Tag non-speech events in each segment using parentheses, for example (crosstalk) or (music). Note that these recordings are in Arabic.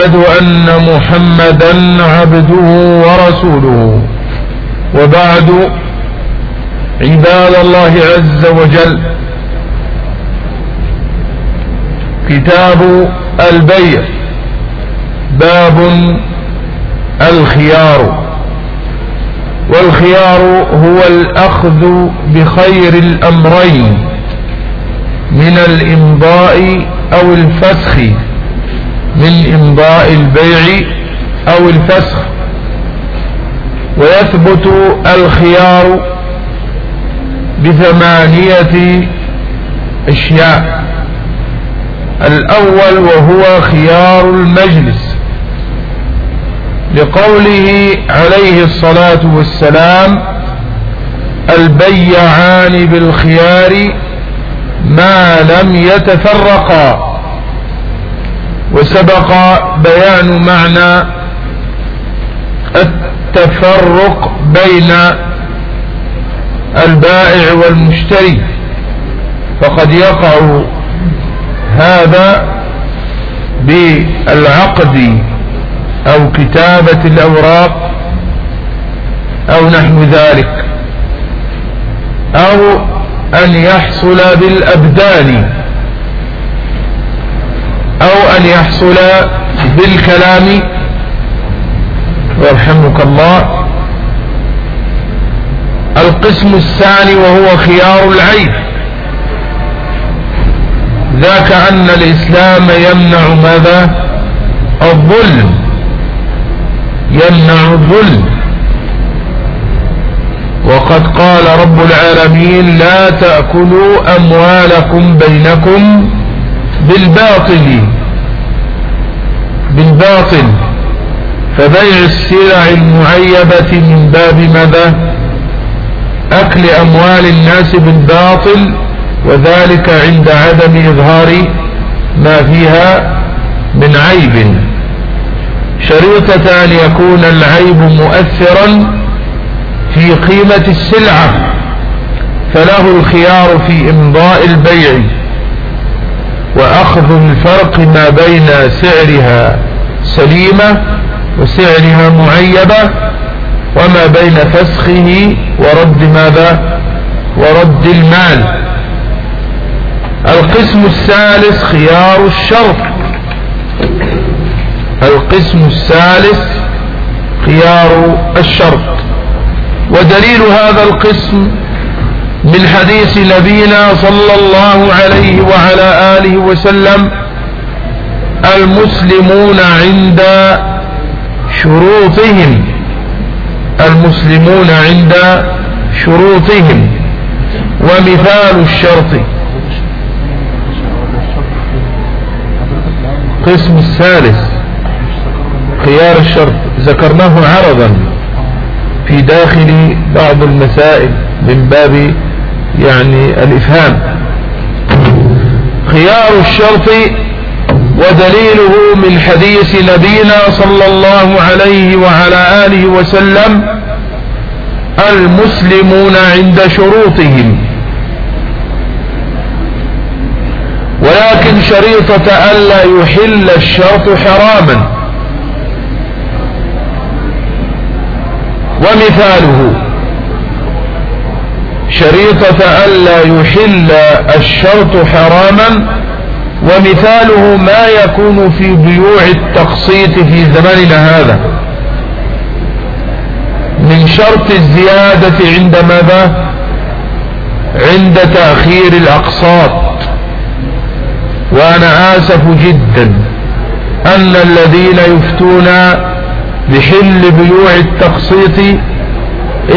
أشهد أن محمدا عبده ورسوله. وبعد عباد الله عز وجل كتاب البيع باب الخيار. والخيار هو الأخذ بخير الأمرين من الإمضاء أو الفسخ. من إمضاء البيع أو الفسخ. ويثبت الخيار بثمانية أشياء. الأول وهو خيار المجلس. لقوله عليه الصلاة والسلام البيعان بالخيار ما لم يتفرقا. وسبق بيان معنى التفرق بين البائع والمشتري. فقد يقع هذا بالعقد أو كتابة الأوراق أو نحو ذلك أو أن يحصل بالأبدان. أو أن يحصل بالكلام. يرحمك الله. القسم الثاني وهو خيار العيب ذاك أن الإسلام يمنع ماذا؟ الظلم. يمنع الظلم. وقد قال رب العالمين لا تأكلوا أموالكم بينكم بالباطل بالباطل. فبيع السلع المعيبة من باب ماذا؟ أكل أموال الناس بالباطل وذلك عند عدم إظهار ما فيها من عيب. شريطة أن يكون العيب مؤثرا في قيمة السلعة فله الخيار في إمضاء البيع. وأخذ الفرق ما بين سعرها سليمة وسعرها معيبة وما بين فسخه ورد ماذا؟ ورد المال. القسم الثالث خيار الشرط. القسم الثالث خيار الشرط. ودليل هذا القسم من حديث نبينا صلى الله عليه وعلى آله وسلم المسلمون عند شروطهم. المسلمون عند شروطهم. ومثال الشرط. قسم الثالث. خيار الشرط. ذكرناه عرضا في داخل بعض المسائل من باب يعني الإفهام. خيار الشرط ودليله من حديث نبينا صلى الله عليه وعلى آله وسلم المسلمون عند شروطهم. ولكن شريطة ألا يحل الشرط حراما. ومثاله شريطة ألا يحل الشرط حراما ومثاله ما يكون في بيوع التقسيط في زماننا هذا. من شرط الزيادة عند ماذا؟ عند تأخير الأقساط. وأنا آسف جدا أن الذين يفتون بحل بيوع التقسيط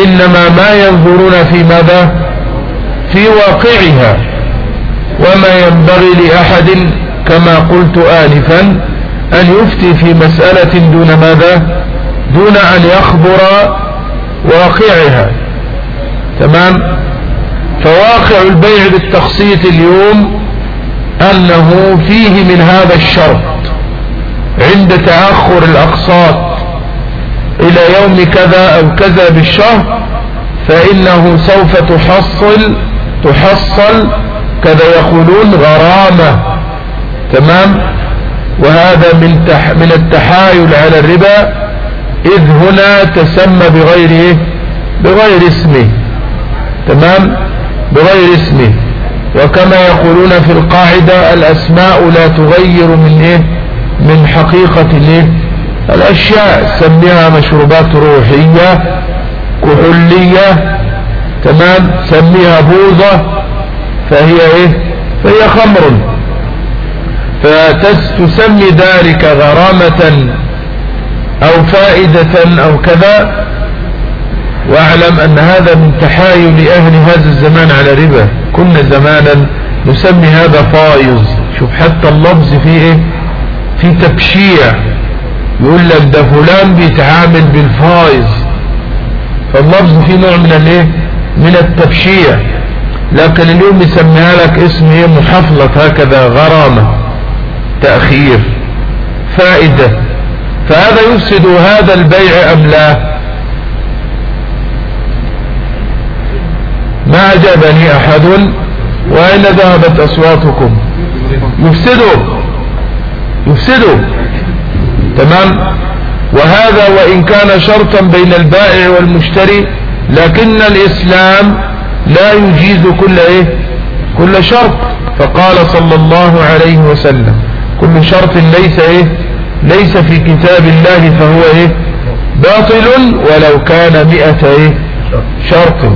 إنما ما ينظرون في ماذا؟ في واقعها. وما ينبغي لأحد كما قلت آنفا أن يفتي في مسألة دون ماذا؟ دون أن يخبر واقعها. تمام؟ فواقع البيع بالتخصيص اليوم أنه فيه من هذا الشرط عند تأخر الأقساط. إلى يوم كذا أو كذا بالشهر فإنه سوف تحصل تحصل كذا يقولون غرامة. تمام؟ وهذا من تح من التحايل على الربا إذ هنا تسمى بغير إيه؟ بغير اسمه. تمام؟ بغير اسمه. وكما يقولون في القاعدة الأسماء لا تغير من إيه؟ من حقيقة الإيه؟ الأشياء سميها مشروبات روحية كحولية تمام؟ سميها بوظة فهي إيه؟ فهي خمر. فتسمي ذلك غرامة أو فائدة أو كذا. واعلم أن هذا من تحايل أهل هذا الزمان على ربا. كنا زمانا نسمي هذا فايز شوف حتى اللفظ فيه إيه؟ في تبشيع. يقول لك ده فلان بيتعامل بالفايز فاللفظ فيه نوع من الايه؟ من التبشيع. لكن اليوم يسميها لك اسم إيه؟ محفلة هكذا غرامة تأخير فائدة. فهذا يفسد هذا البيع أم لا؟ ما عجبني أحد وأين ذهبت أصواتكم؟ يفسدوا. يفسدوا. تمام؟ وهذا وإن كان شرطا بين البائع والمشتري لكن الإسلام لا يجيز كل إيه؟ كل شرط. فقال صلى الله عليه وسلم كل شرط ليس إيه؟ ليس في كتاب الله فهو إيه؟ باطل ولو كان مئة إيه؟ شرط.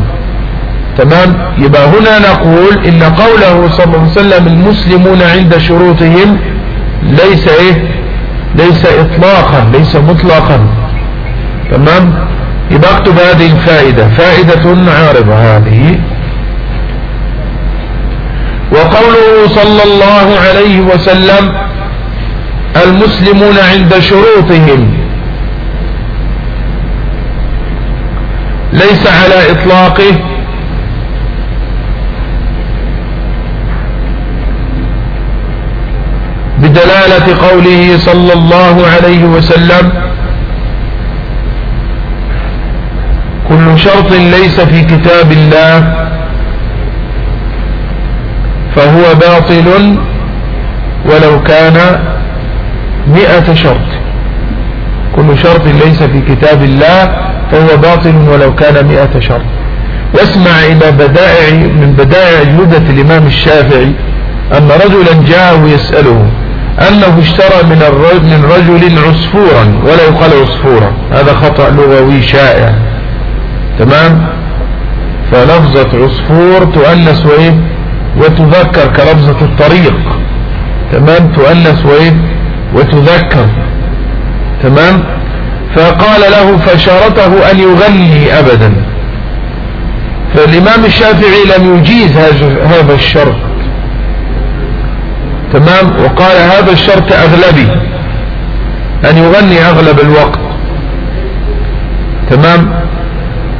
تمام؟ يبقى هنا نقول إن قوله صلى الله عليه وسلم المسلمون عند شروطهم ليس إيه؟ ليس إطلاقا ليس مطلقا. تمام؟ يبقى اكتب هذه الفائدة فائدة عارضة هذه. وقوله صلى الله عليه وسلم المسلمون عند شروطهم. ليس على إطلاقه. بدلالة قوله صلى الله عليه وسلم كل شرط ليس في كتاب الله فهو باطل ولو كان مئة شرط. كل شرط ليس في كتاب الله فهو باطل ولو كان مئة شرط. واسمع إلى بدائع من بدائع جودة الإمام الشافعي أن رجلا جاءه يسأله أنه اشترى من من رجل عصفورا ولا يقال عصفورا. هذا خطأ لغوي شائع. تمام؟ فلفظة عصفور تؤنس وإيه؟ وتذكر كلفظة الطريق. تمام؟ تؤنس وإيه؟ وتذكر. تمام؟ فقال له فشارته أن يغني أبدا. فالإمام الشافعي لم يجيز هذا الشرط. تمام؟ وقال هذا الشرط أغلبي أن يغني أغلب الوقت. تمام؟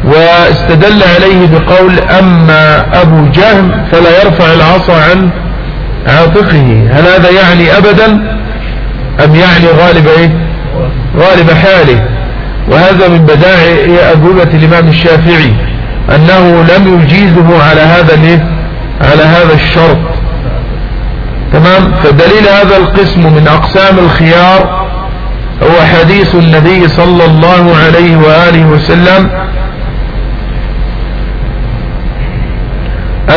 واستدل عليه بقول أما أبو جهم فلا يرفع العصا عن عاتقه هل هذا يعني أبدا؟ أم يعني غالب إيه؟ غالب حاله؟ وهذا من بدائع أجوبة الإمام الشافعي أنه لم يجيزه على هذا على هذا الشرط. تمام؟ فدليل هذا القسم من أقسام الخيار هو حديث النبي صلى الله عليه وآله وسلم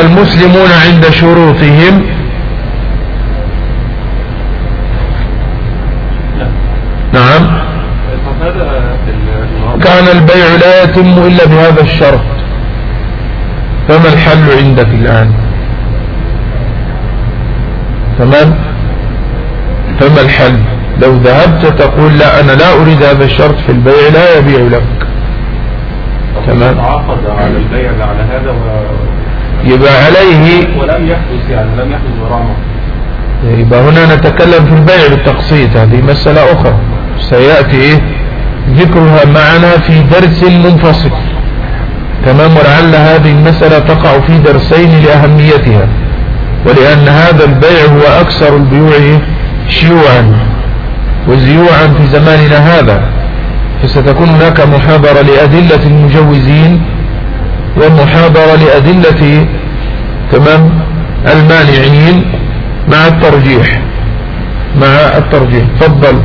المسلمون عند شروطهم. نعم. كان البيع لا يتم إلا بهذا الشرط. فما الحل عندك الآن؟ تمام؟ فما الحل لو ذهبت تقول لا أنا لا أريد هذا الشرط في البيع لا يبيع لك. تمام؟ تعاقد على البيع على هذا و... يبقى عليه ولم يحدث يعني لم يحدث غرامة يبقى هنا نتكلم في البيع بالتقسيط. هذه مسألة أخرى. سيأتي إيه؟ ذكرها معنا في درس منفصل. تمام؟ ولعل هذه المسألة تقع في درسين لأهميتها. ولأن هذا البيع هو أكثر البيوع شيوعا وزيوعا في زماننا هذا فستكون هناك محاضرة لأدلة المجوزين ومحاضرة لأدلة تمام المانعين مع الترجيح. مع الترجيح. تفضل.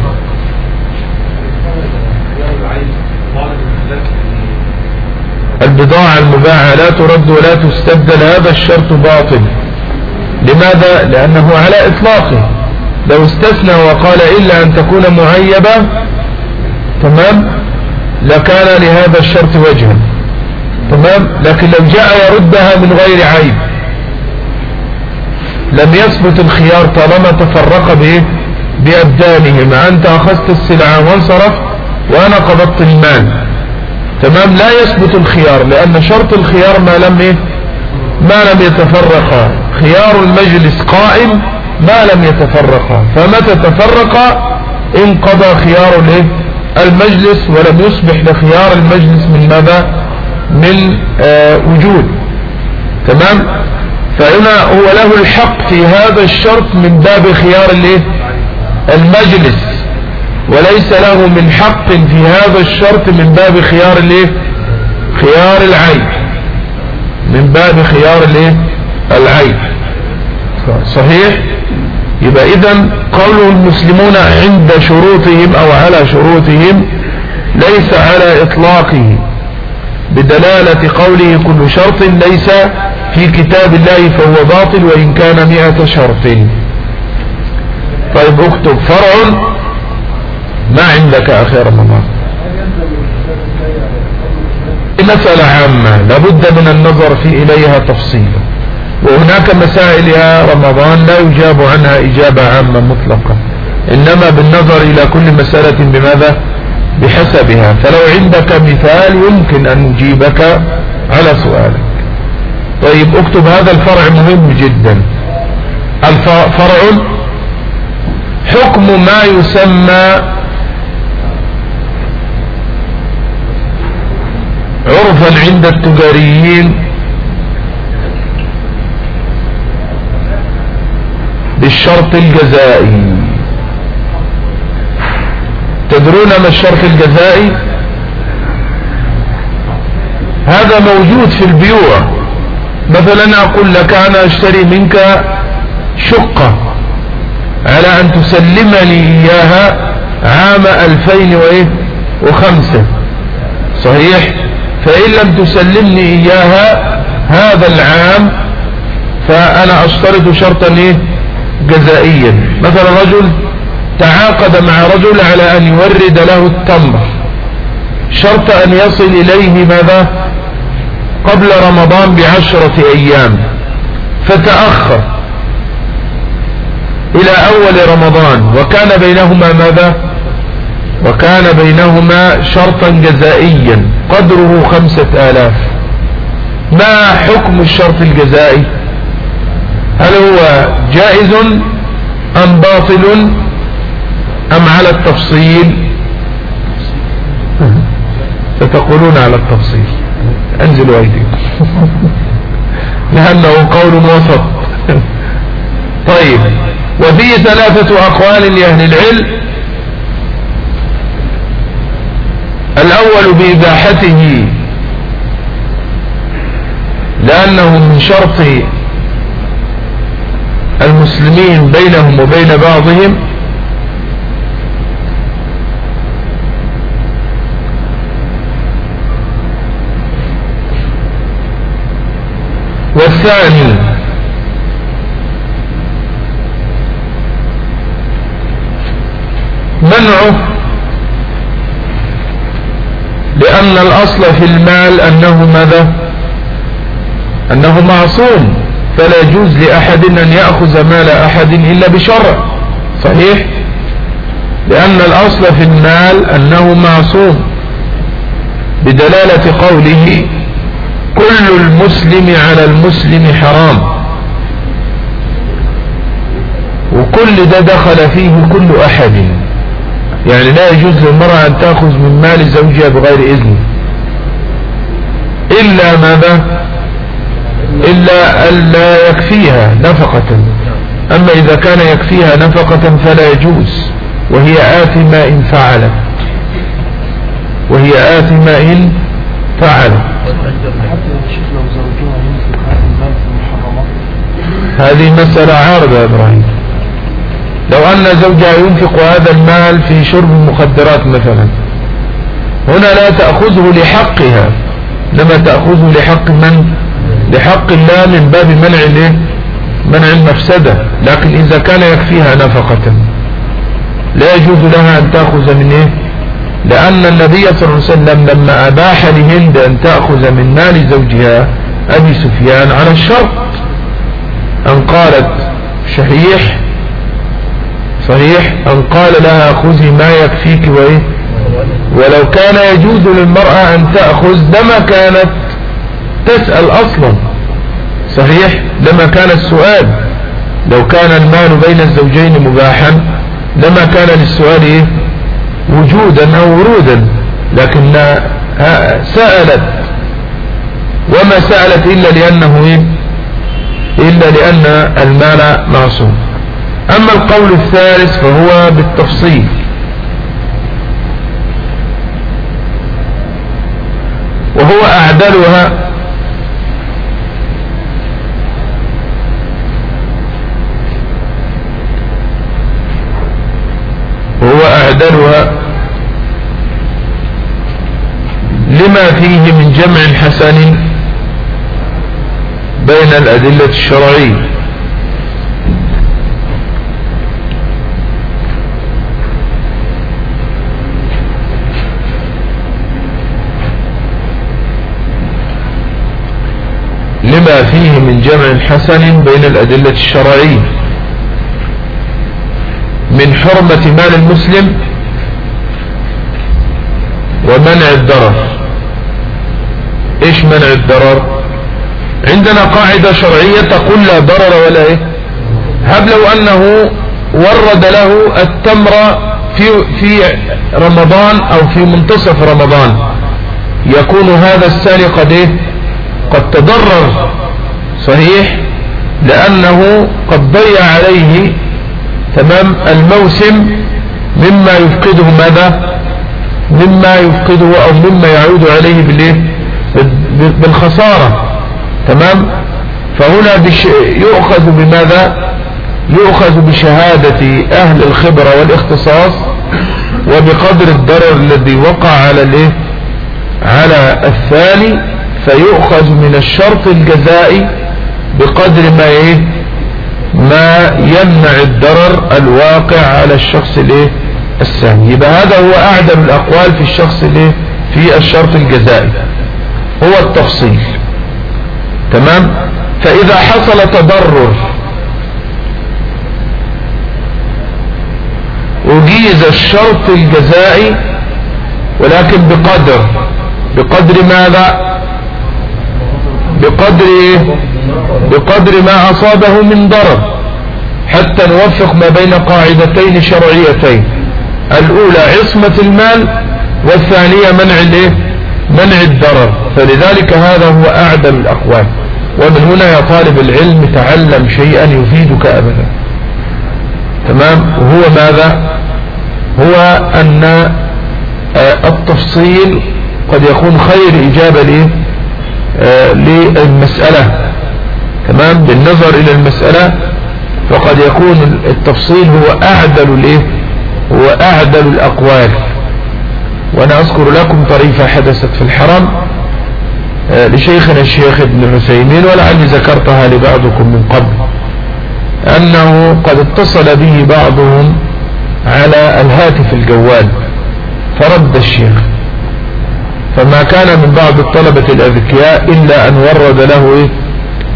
البضاعة المباعة لا ترد ولا تستبدل هذا الشرط باطل. لماذا؟ لأنه على إطلاقه. لو استثنى وقال إلا أن تكون معيبة تمام؟ لكان لهذا الشرط وجها تمام؟ لكن لو جاء يردها من غير عيب. لم يثبت الخيار طالما تفرق به بأبدانهما. أنت أخذت السلعة وانصرف وأنا قبضت المال. تمام؟ لا يثبت الخيار لأن شرط الخيار ما لم إيه؟ ما لم يتفرقا خيار المجلس قائم ما لم يتفرقا فمتى تفرقا انقضى خيار المجلس ولم يصبح لخيار المجلس من ماذا؟ من آه وجود. تمام؟ فهنا هو له الحق في هذا الشرط من باب خيار المجلس. وليس له من حق في هذا الشرط من باب خيار الايه خيار العين. من باب خيار الايه؟ العين صحيح؟ يبقى اذا قول المسلمون عند شروطهم أو على شروطهم ليس على إطلاقه. بدلالة قوله كل شرط ليس في كتاب الله فهو باطل وإن كان مئة شرط. طيب اكتب. فرع ما عندك أخي رمضان. مسألة عامة لابد من النظر في إليها تفصيلا. وهناك مسائل يا رمضان لا يجاب عنها إجابة عامة مطلقة إنما بالنظر إلى كل مسألة بماذا؟ بحسبها. فلو عندك مثال يمكن أن نجيبك على سؤالك. طيب اكتب هذا الفرع مهم جدا. الفرع حكم ما يسمى عرفا عند التجاريين. بالشرط الجزائي. تدرون ما الشرط الجزائي؟ هذا موجود في البيوع. مثلا أقول لك أنا أشتري منك شقة على أن تسلمني إياها عام ألفين وخمسة. صحيح؟ فإن لم تسلمني إياها هذا العام فأنا أشترط شرطا إيه؟ جزائيا. مثلا رجل تعاقد مع رجل على أن يورد له التمر. شرط أن يصل إليه ماذا؟ قبل رمضان بعشرة أيام. فتأخر إلى أول رمضان. وكان بينهما ماذا؟ وكان بينهما شرطا جزائيا. قدره خمسة آلاف. ما حكم الشرط الجزائي؟ هل هو جائز أم باطل أم على التفصيل؟ ستقولون على التفصيل. انزلوا ايديكم لأنه قول وسط. طيب وفيه ثلاثة أقوال لأهل العلم. الأول بإباحته. لأنه من شرط المسلمين بينهم وبين بعضهم والثاني منعه لأن الأصل في المال أنه ماذا؟ أنه معصوم. فلا يجوز لأحد أن يأخذ مال أحد إلا بشرع صحيح؟ لأن الأصل في المال أنه معصوم. بدلالة قوله كل المسلم على المسلم حرام. وكل ده دخل فيه كل أحد. يعني لا يجوز للمرأة أن تأخذ من مال زوجها بغير إذنه إلا ماذا؟ إلا ألا يكفيها نفقة. أما إذا كان يكفيها نفقة فلا يجوز. وهي آثمة إن فعلت. وهي آثمة إن فعلت. هذه مسألة عارضة يا إبراهيم. لو أن زوجها ينفق هذا المال في شرب المخدرات مثلا. هنا لا تأخذه لحقها. لما تأخذه لحق من؟ لحق الله من باب منع الايه منع المفسدة. لكن إذا كان يكفيها نفقة لا يجوز لها أن تأخذ من إيه؟ لأن النبي صلى الله عليه وسلم لما أباح لهند أن تأخذ من مال زوجها أبي سفيان على الشرط. أن قالت شحيح صحيح أن قال لها خذي ما يكفيك وإيه؟ ولو كان يجوز للمرأة أن تأخذ لما كانت تسأل أصلا. صحيح؟ لما كان السؤال. لو كان المال بين الزوجين مباحا لما كان للسؤال إيه؟ وجودا أو ورودا. لكن سألت. وما سألت إلا لأنه إيه؟ إلا لأن المال معصوم. أما القول الثالث فهو بالتفصيل. وهو أعدلها وهو أعدلها لما فيه من جمع حسن بين الأدلة الشرعية. لما فيه من جمع حسن بين الأدلة الشرعية. من حرمة مال المسلم ومنع الضرر. إيش منع الضرر؟ عندنا قاعدة شرعية تقول لا ضرر ولا إيه؟ هب لو أنه ورد له التمر في, في رمضان أو في منتصف رمضان. يكون هذا السارق إيه؟ قد تضرر صحيح؟ لأنه قد ضيع عليه تمام الموسم مما يفقده ماذا؟ مما يفقده أو مما يعود عليه بالإيه؟ بالخسارة تمام؟ فهنا بش يؤخذ بماذا؟ يؤخذ بشهادة أهل الخبرة والاختصاص وبقدر الضرر الذي وقع على الإيه؟ على الثاني فيؤخذ من الشرط الجزائي بقدر ما إيه؟ ما يمنع الضرر الواقع على الشخص الإيه؟ الثاني. يبقى هذا هو أعدم الأقوال في الشخص الإيه؟ في الشرط الجزائي. هو التفصيل. تمام؟ فإذا حصل تضرر أجيز الشرط الجزائي ولكن بقدر. بقدر ماذا؟ بقدر إيه؟ بقدر ما أصابه من ضرر حتى نوفق ما بين قاعدتين شرعيتين. الأولى عصمة المال والثانية منع الإيه؟ منع الضرر. فلذلك هذا هو أعدل الأقوال. ومن هنا يا طالب العلم تعلم شيئا يفيدك أبدا. تمام؟ وهو ماذا؟ هو أن آه، التفصيل قد يكون خير إجابة ليه للمسألة. تمام؟ بالنظر إلى المسألة فقد يكون التفصيل هو أعدل الإيه؟ هو أعدل الأقوال. وأنا أذكر لكم طريفة حدثت في الحرم آه، لشيخنا الشيخ ابن عثيمين ولعلي ذكرتها لبعضكم من قبل. أنه قد اتصل به بعضهم على الهاتف الجوال فرد الشيخ. فما كان من بعض الطلبة الأذكياء إلا أن ورد له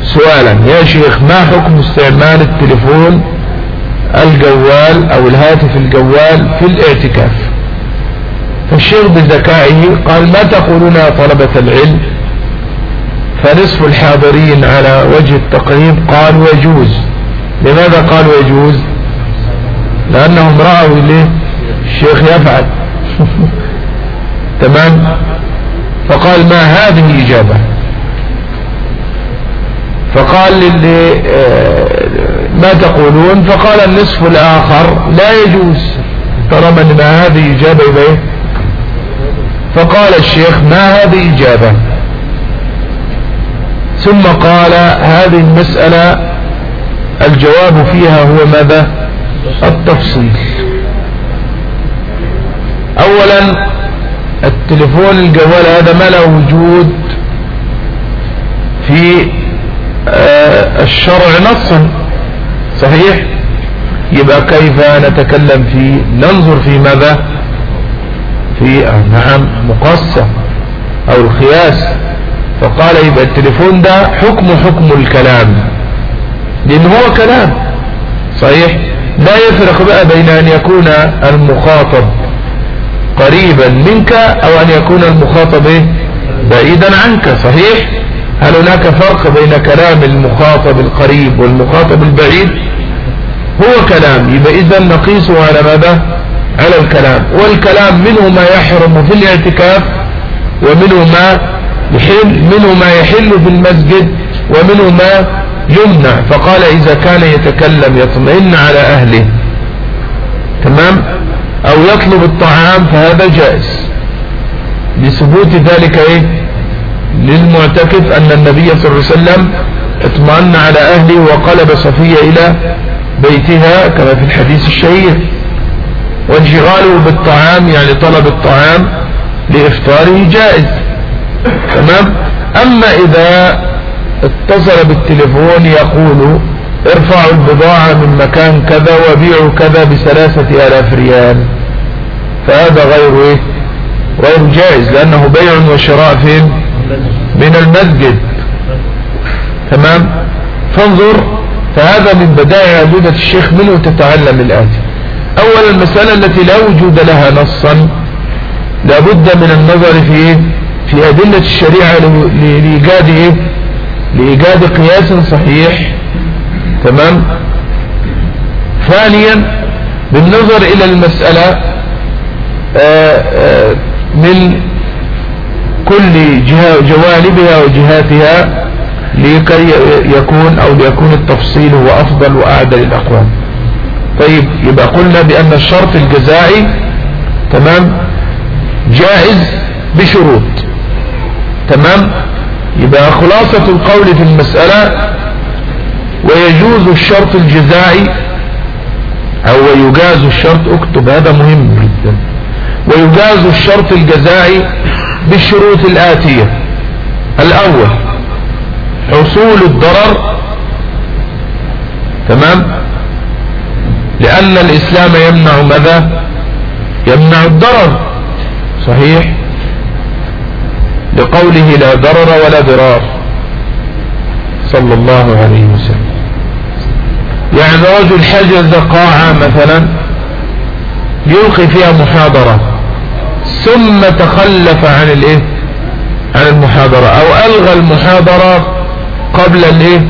سؤالا. يا شيخ ما حكم استعمال التليفون الجوال أو الهاتف الجوال في الاعتكاف؟ فالشيخ بذكائه قال ما تقولون يا طلبة العلم؟ فنصف الحاضرين على وجه التقريب قالوا يجوز لماذا قالوا يجوز لأنهم رأوا إليه. الشيخ يفعل. (laughs) تمام؟ فقال ما هذه إجابة فقال للي آه، ما تقولون؟ فقال النصف الآخر لا يجوز. طالما ما هذه إجابة إيه؟ فقال الشيخ ما هذه إجابة؟ ثم قال هذه المسألة الجواب فيها هو ماذا؟ التفصيل. اولا التليفون الجوال هذا ما له وجود في آه، الشرع نصا صحيح؟ يبقى كيف نتكلم في ننظر في ماذا؟ في نعم مقصة أو الخياس. فقال يبقى التليفون ده حكم حكم الكلام. لأن هو كلام. صحيح؟ لا يفرق بقى بين أن يكون المخاطب قريبا منك أو أن يكون المخاطب بعيدا عنك. صحيح؟ هل هناك فرق بين كلام المخاطب القريب والمخاطب البعيد؟ هو كلام يبقى اذا نقيسه على ماذا؟ على الكلام. والكلام منه ما يحرم في الاعتكاف ومنه ما يحل منه ما يحل في المسجد ومنه ما يمنع. فقال إذا كان يتكلم يطمئن على أهله. تمام؟ أو يطلب الطعام فهذا جائز. لثبوت ذلك إيه؟ للمعتكف أن النبي صلى الله عليه وسلم اطمأن على أهله وقلب صفية إلى بيتها كما في الحديث الشهير. وانشغاله بالطعام يعني طلب الطعام لإفطاره جائز. تمام؟ أما إذا اتصل بالتليفون يقول ارفعوا البضاعة من مكان كذا وبيعوا كذا بثلاثة آلاف ريال. فهذا غير إيه؟ غير جائز لأنه بيع وشراء فين؟ من المسجد. تمام؟ فانظر فهذا من بدائع عبودة الشيخ منه تتعلم الآتي أولا المسألة التي لا وجود لها نصا لابد من النظر في في أدلة الشريعة لإيجاد إيه؟ لإيجاد قياس صحيح تمام؟ ثانيا بالنظر إلى المسألة آآ آآ من كل جوانبها وجهاتها لكي يكون أو ليكون التفصيل هو أفضل وأعدل الأقوال. طيب يبقى قلنا بأن الشرط الجزائي تمام جائز بشروط. تمام؟ يبقى خلاصة القول في المسألة ويجوز الشرط الجزائي أو يجاز الشرط اكتب هذا مهم جدا. ويجاز الشرط الجزائي بالشروط الآتية. الأول حصول الضرر تمام؟ لأن الإسلام يمنع ماذا؟ يمنع الضرر. صحيح؟ لقوله لا ضرر ولا ضرار. صلى الله عليه وسلم. يعني رجل حجز قاعة مثلا يلقي فيها محاضرة ثم تخلف عن الإيه؟ عن المحاضرة أو ألغى المحاضرة قبل الإيه؟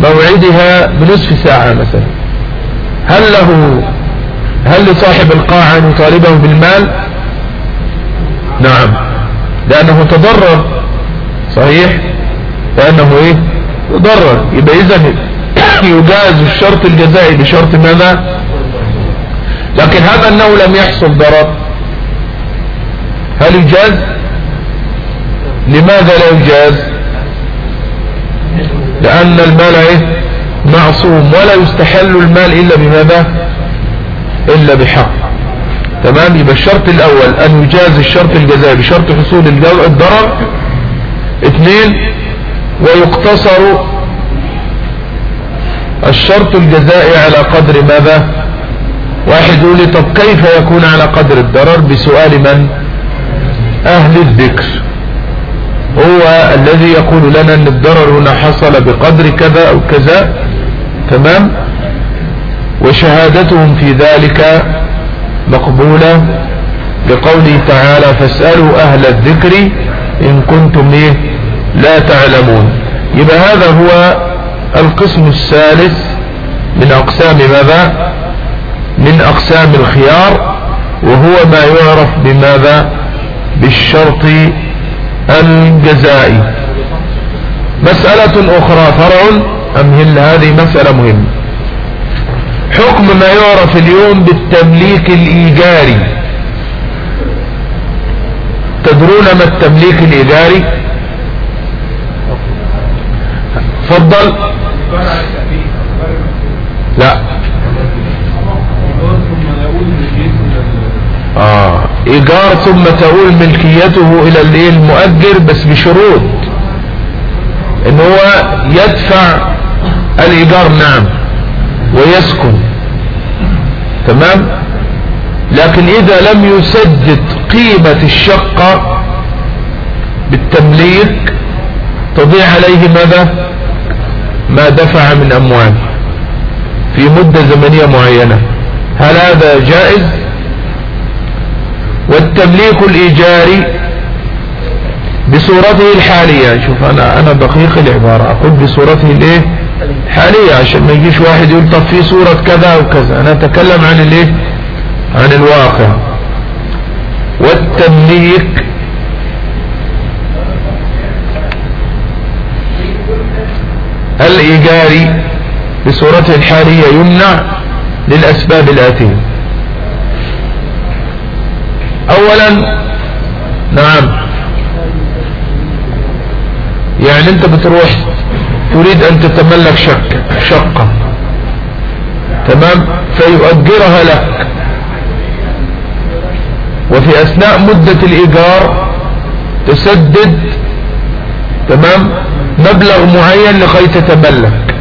موعدها بنصف ساعة مثلا. هل له هل لصاحب القاعة أن يطالبه بالمال؟ نعم. لأنه تضرر صحيح؟ لأنه إيه؟ تضرر. يبقى اذا يجاز الشرط الجزائي بشرط ماذا؟ لكن هذا انه لم يحصل ضرر. هل يجاز؟ لماذا لا يجاز؟ لأن المال إيه؟ معصوم ولا يستحل المال إلا بماذا؟ إلا بحق. تمام؟ يبقى الشرط الأول أن يجاز الشرط الجزائي بشرط حصول الضرر. اثنين ويقتصر الشرط الجزائي على قدر ماذا؟ واحد يقول لي طب كيف يكون على قدر الضرر بسؤال من؟ أهل الذكر. هو الذي يقول لنا أن الضرر هنا حصل بقدر كذا أو كذا تمام؟ وشهادتهم في ذلك مقبولة لقوله تعالى فاسألوا أهل الذكر إن كنتم إيه؟ لا تعلمون. يبقى هذا هو القسم الثالث من أقسام ماذا؟ من أقسام الخيار وهو ما يعرف بماذا؟ بالشرط الجزائي. مسألة أخرى فرع؟ أمهل هذه مسألة مهمة؟ حكم ما يعرف اليوم بالتمليك الإيجاري. تدرون ما التمليك الإيجاري؟ فضل لا. آه. إيجار ثم تؤول ملكيته إلى الإيه؟ المؤجر بس بشروط. إن هو يدفع الإيجار نعم. ويسكن. تمام؟ لكن إذا لم يسدد قيمة الشقة بالتمليك تضيع عليه ماذا؟ ما دفع من أموال في مدة زمنية معينة. هل هذا جائز؟ والتمليك الإيجاري بصورته الحالية شوف أنا أنا دقيق العبارة أقول بصورته الإيه؟ حالية عشان ما يجيش واحد يقول طب في صورة كذا وكذا. أنا أتكلم عن الإيه؟ عن الواقع. والتمليك الإيجاري بصورته الحالية يمنع للأسباب الآتية. أولا نعم. يعني أنت بتروح تريد أن تتملك شك شقة تمام؟ فيؤجرها لك. وفي أثناء مدة الإيجار تسدد تمام؟ مبلغ معين لكي تتملك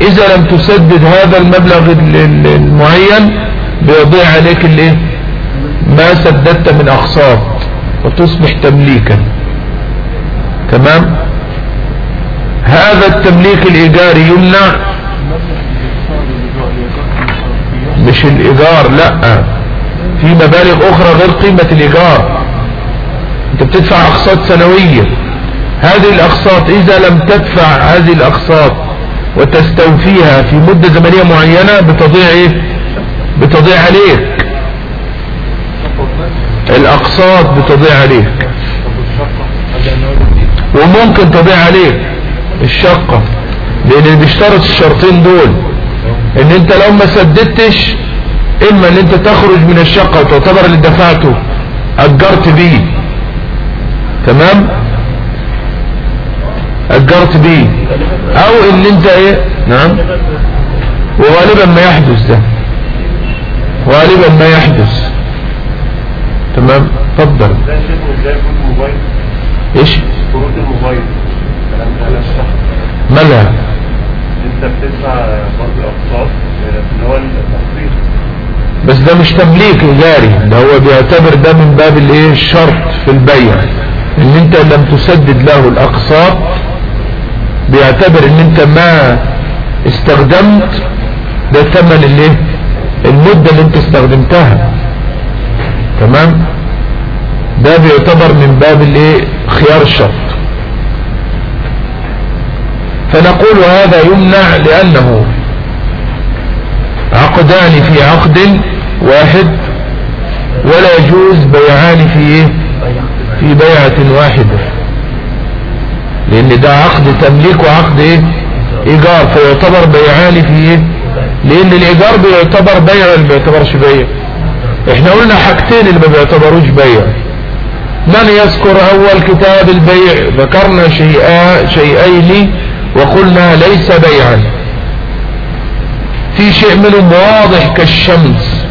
إذا لم تسدد هذا المبلغ المعين بيضيع عليك الإيه؟ ما سددت من أقساط وتصبح تمليكا. تمام؟ هذا التمليك الإيجاري يمنع؟ مش الإيجار لأ. في مبالغ أخرى غير قيمة الإيجار. أنت بتدفع أقساط سنوية. هذه الأقساط إذا لم تدفع هذه الأقساط وتستوفيها في مدة زمنية معينة بتضيع إيه؟ بتضيع عليك. الأقساط بتضيع عليك. وممكن تضيع عليك. الشقة. لأن بيشترط الشرطين دول. إن أنت لو ما سددتش إما إن أنت تخرج من الشقة وتعتبر اللي دفعته أجرت بيه. تمام؟ اجرت بيه أو إن أنت إيه؟ نعم. وغالبا ما يحدث ده. غالبا ما يحدث. تمام؟ تفضل. إيش؟ شروط الموبايل ده لا صح مالها انت بتدفع برضه اقساط اللي هو التقسيط بس ده مش تمليك إيجاري ده هو بيعتبر ده من باب الإيه؟ الشرط في البيع. إن أنت لم تسدد له الأقساط بيعتبر إن أنت ما استخدمت ده ثمن الإيه؟ المدة اللي أنت استخدمتها. تمام؟ ده بيعتبر من باب الإيه؟ خيار الشرط. فنقول هذا يمنع لأنه عقدان في عقد واحد ولا يجوز بيعان في إيه؟ في بيعة واحدة. لأن ده عقد تمليك وعقد إيه؟ ايجار فيعتبر بيعان في إيه لأن الايجار بيعتبر بيع ما بيعتبرش بيع. إحنا قلنا حاجتين اللي ما بيعتبروش بيع. من يذكر أول كتاب البيع؟ ذكرنا شيئا شيئين وقلنا ليس بيعا. في شيء منهم واضح كالشمس.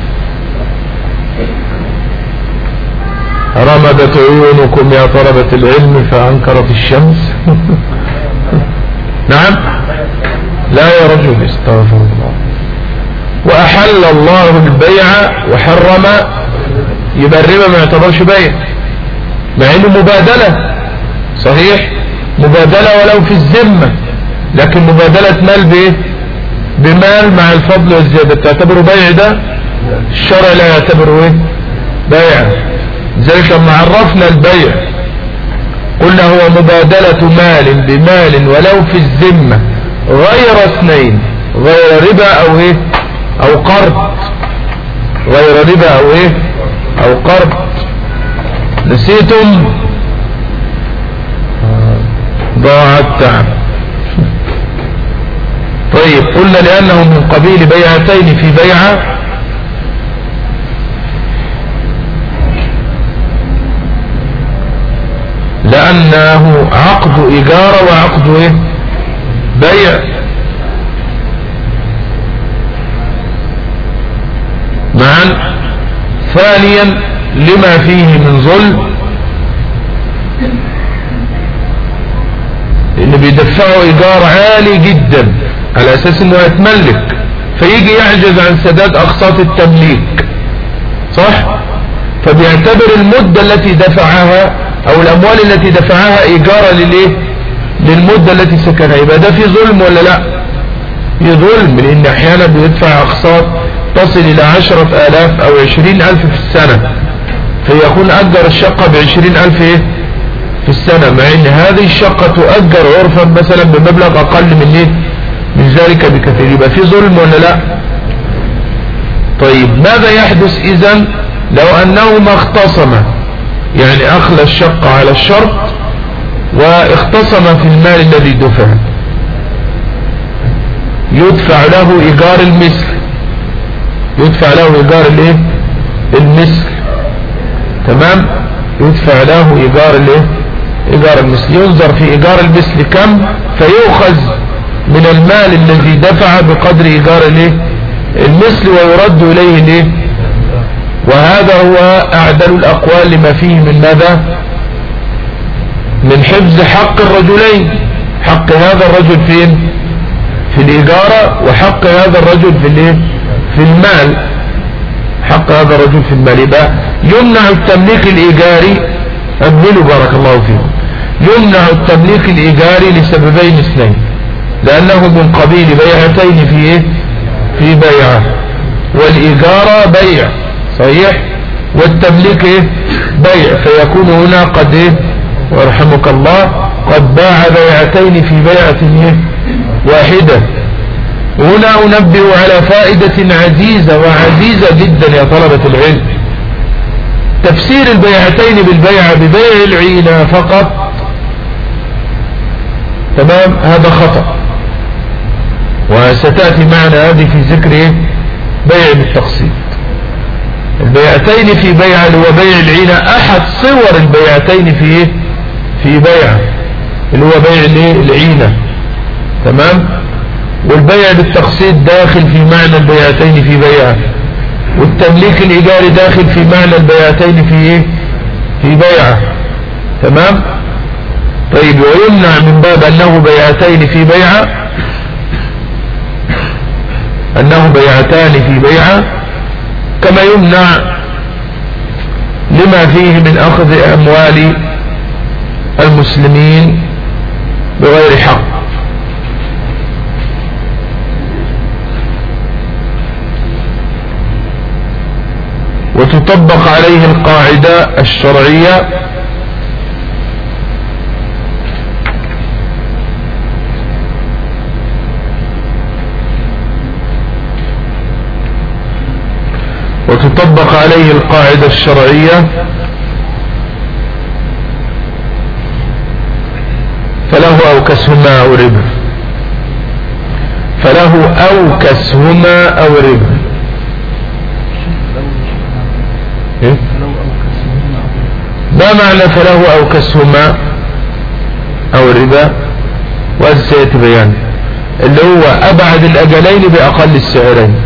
رمدت عيونكم يا طلبة العلم فأنكرت الشمس. (laughs) نعم. لا يا رجل استغفر الله. وأحل الله البيع وحرم يبقى الربا ما يعتبرش بيع. مع إنه مبادلة. صحيح؟ مبادلة ولو في الذمة. لكن مبادلة مال بإيه؟ بمال مع الفضل والزيادة. تعتبره بيع ده؟ الشرع لا يعتبره إيه؟ بيع. زي لما عرفنا البيع قلنا هو مبادلة مال بمال ولو في الذمة غير اثنين غير ربا أو إيه؟ أو قرض. غير ربا أو إيه؟ أو قرض. نسيتم؟ ضاع التعب طيب قلنا لأنه من قبيل بيعتين في بيعة لأنه عقد إيجار وعقد إيه؟ بيع. معا؟ ثانيا لما فيه من ظلم. اللي بيدفعوا إيجار عالي جدا على أساس إنه يتملك فيجي يعجز عن سداد أقساط التمليك. صح؟ فبيعتبر المدة التي دفعها أو الأموال التي دفعها إيجارا للإيه؟ للمدة التي سكنها. يبقى ده في ظلم ولا لا؟ في ظلم لأن أحيانا بيدفع أقساط تصل إلى عشرة آلاف أو عشرين ألف في السنة. فيكون أجر الشقة بعشرين ألف إيه؟ في السنة. مع إن هذه الشقة تؤجر عرفا مثلا بمبلغ أقل من إيه؟ من ذلك بكثير. يبقى في ظلم ولا لا؟ طيب ماذا يحدث اذا لو أنهما اختصما. يعني أخلى الشقة على الشرط واختصم في المال الذي دفع. يدفع له إيجار المثل. يدفع له إيجار الإيه؟ المثل. تمام؟ يدفع له إيجار الإيه؟ إيجار المثل. ينظر في إيجار المثل كم؟ فيؤخذ من المال الذي دفع بقدر إيجار الإيه؟ المثل ويرد إليه الإيه؟ وهذا هو أعدل الأقوال لما فيه من ماذا؟ من حفظ حق الرجلين. حق هذا الرجل فين في الإجارة وحق هذا الرجل في الإيه؟ في المال. حق هذا الرجل في المال. يبقى يمنع التمليك الإيجاري. أبهلوا بارك الله فيكم. يمنع التمليك الإيجاري لسببين اثنين. لأنه من قبيل بيعتين في إيه؟ في بيعة. والإيجار بيع. صحيح؟ والتمليك إيه؟ بيع فيكون هنا قد إيه؟ وارحمك الله قد باع بيعتين في بيعة إيه؟ واحدة. هنا أنبه على فائدة عزيزة وعزيزة جدا يا طلبة العلم. تفسير البيعتين بالبيعة ببيع العينة فقط تمام؟ هذا خطأ. وستأتي معنا هذه في ذكر بيع بالتقسيط. البيعتين في بيع العينة. أحد صور البيعتين في في بيعة اللي هو بيع العينة تمام؟ والبيع بالتقسيط داخل في معنى البيعتين في بيعة والتمليك الإيجاري داخل في معنى البيعتين في إيه؟ في بيعة تمام؟ طيب ويمنع من باب أنه بيعتين في بيعة أنه بيعتان في بيعة كما يمنع لما فيه من أخذ أموال المسلمين بغير حق. وتطبق عليه القاعدة الشرعية وتطبق عليه القاعدة الشرعية. فله أو كسهما أو ربا. فله أو كسهما أو ربا. إيه؟ ما معنى فله أو كسهما أو الربا وهذا سيأتي بيان. اللي هو أبعد الأجلين بأقل السعرين.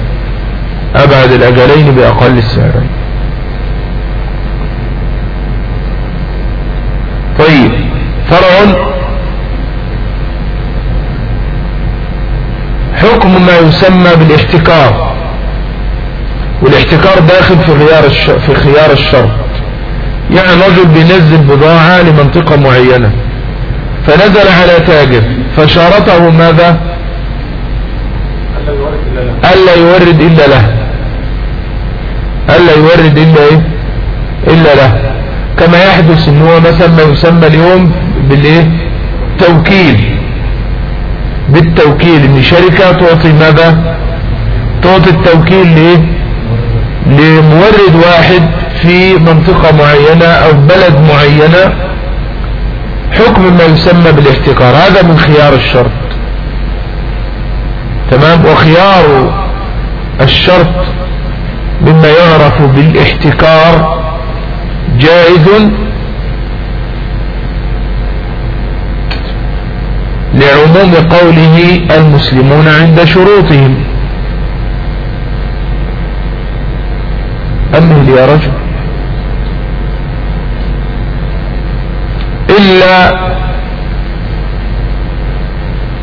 أبعد الأجلين بأقل السعرين طيب فرع حكم ما يسمى بالاحتكار. والاحتكار داخل في خيار في خيار الشرط. يعني رجل بينزل بضاعة لمنطقة معينة. فنزل على تاجر. فشارته ماذا؟ ألا يورد إلا له. ألا يورد إلا إيه؟ إلا له. كما يحدث إن هو مثلا ما يسمى اليوم بالإيه؟ توكيل. بالتوكيل. إن شركة تعطي ماذا؟ تعطي التوكيل لإيه؟ لمورد واحد في منطقة معينة أو بلد معينة. حكم ما يسمى بالاحتكار هذا من خيار الشرط. تمام؟ وخيار الشرط مما يعرف بالاحتكار جائز لعموم قوله المسلمون عند شروطهم. أمهل يا رجل؟ إلا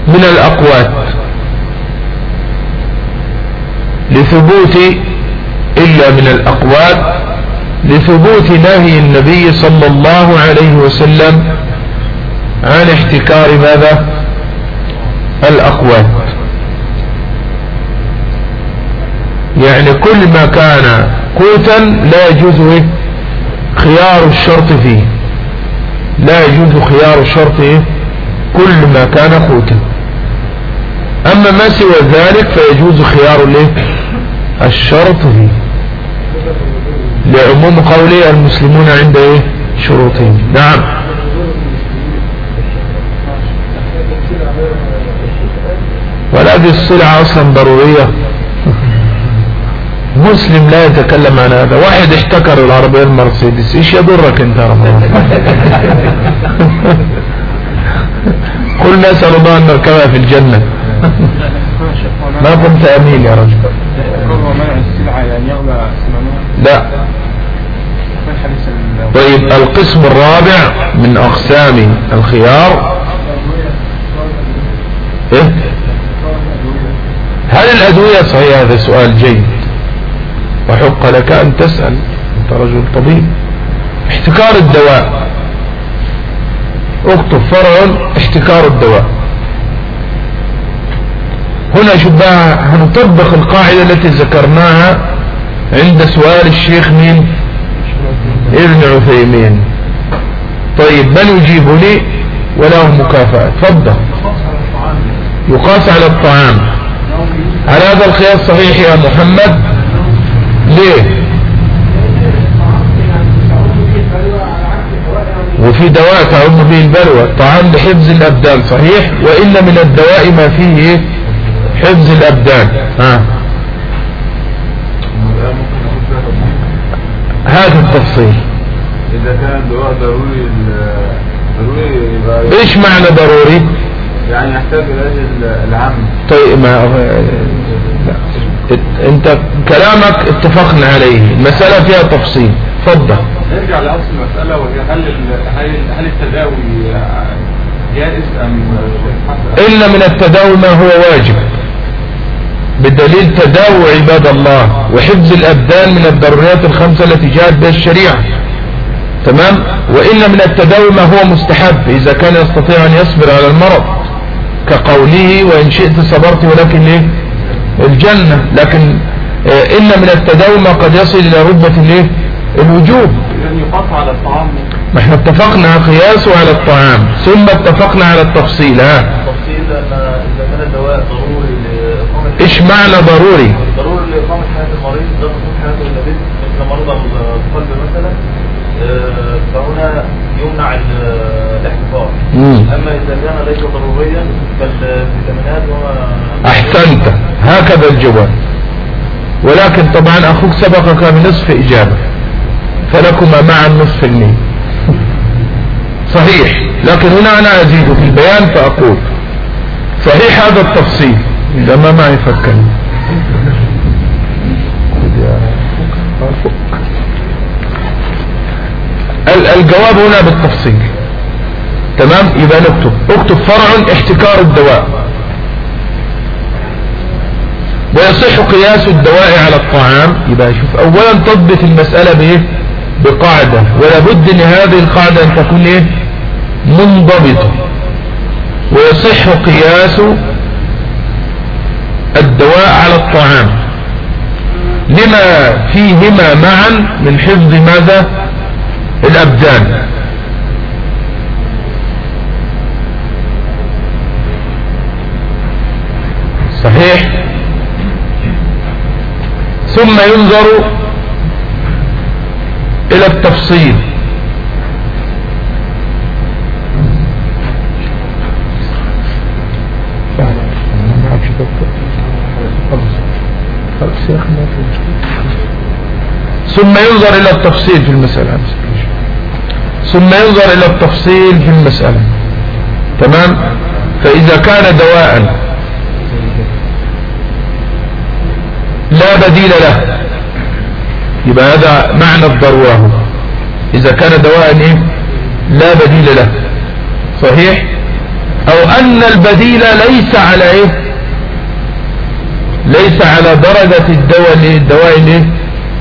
من الأقوات لثبوت إلا من الأقوات لثبوت نهي النبي صلى الله عليه وسلم عن احتكار ماذا؟ الأقوات يعني كل ما كان قوتا لا يجوز خيار الشرط فيه. لا يجوز خيار الشرط كل ما كان قوتا. أما ما سوى ذلك فيجوز خيار الشرط فيه. لعموم قوله المسلمون عند إيه؟ شروطهم. نعم. ولا الصلعة أصلا ضرورية. مسلم لا يتكلم عن هذا. واحد احتكر العربية المرسيدس. إيش يضرك أنت رمضان؟ قل نسأل الله أن نركبها في الجنة. ما كنت أمين يا رجل. لا. طيب القسم الرابع من أقسام الخيار. إيه؟ هل الأدوية صحيح؟ هذا سؤال جيد. وحق لك أن تسأل. أنت رجل طبيب. احتكار الدواء. اكتب فرع احتكار الدواء. هنا شبه هنطبق القاعدة التي ذكرناها عند سؤال الشيخ مين؟ ابن عثيمين. طيب من يجيب لي وله مكافأة؟ تفضل. يقاس على الطعام. هل هذا القياس صحيح يا محمد؟ ليه؟ وفي دواء تعم به البلوى. الطعام لحفظ الأبدان صحيح؟ وإن من الدواء ما فيه حفظ الأبدان. ها. هذا التفصيل. إذا كان الدواء ضروري ضروري يبقى إيش معنى ضروري؟ يعني يحتاج إلى العم طيب ما لا. أنت كلامك اتفقنا عليه. المسألة فيها تفصيل. تفضل. نرجع لأصل المسألة وهي هل هل هل التداوي جائز أم إن من التداوي ما هو واجب. بدليل تداوي عباد الله وحفظ الأبدان من الضروريات الخمسة التي جاءت بها الشريعة. تمام؟ وإن من التداوي ما هو مستحب إذا كان يستطيع أن يصبر على المرض كقوله وإن شئت صبرت ولكن ليه الجنة. لكن آه، إن من التداوي ما قد يصل إلى رتبة ليه الوجوب. على الطعام. ما إحنا اتفقنا قياسه على الطعام ثم اتفقنا على التفصيل ها؟ التفصيل إذا كان الدواء ضروري إيش معنى ضروري؟ ضروري لإقامة حياة المريض تكون حياته به مثل مرضى القلب مثلا آه، فهنا يمنع ال- الاحتفاظ. أما إذا كان ليس ضروريا فالفيتامينات وما أحسنت. هكذا الجواب. ولكن طبعا أخوك سبقك بنصف إجابة. فلكما معا نصف المية (laughs) صحيح. لكن هنا أنا أزيد في البيان فأقول. صحيح هذا التفصيل. إذا ما معي. ال- الجواب هنا بالتفصيل. تمام؟ يبقى نكتب. اكتب فرع احتكار الدواء. ويصح قياس الدواء على الطعام. يبقى شوف اولا تضبط المسألة بايه بقاعدة. ولا بد ان هذه القاعدة أن تكون إيه؟ منضبطة. ويصح قياس الدواء على الطعام. لما فيهما معا من حفظ ماذا؟ الأبدان. صحيح؟ ثم ينظر إلى التفصيل. ثم ينظر إلى التفصيل في المسألة. ثم ينظر إلى التفصيل في المسألة. تمام؟ فإذا كان دواء لا بديل له يبقى هذا معنى الضرورة. إذا كان دواء إيه؟ لا بديل له. صحيح؟ أو أن البديل ليس على إيه؟ ليس على درجة الدواء الدواء إيه؟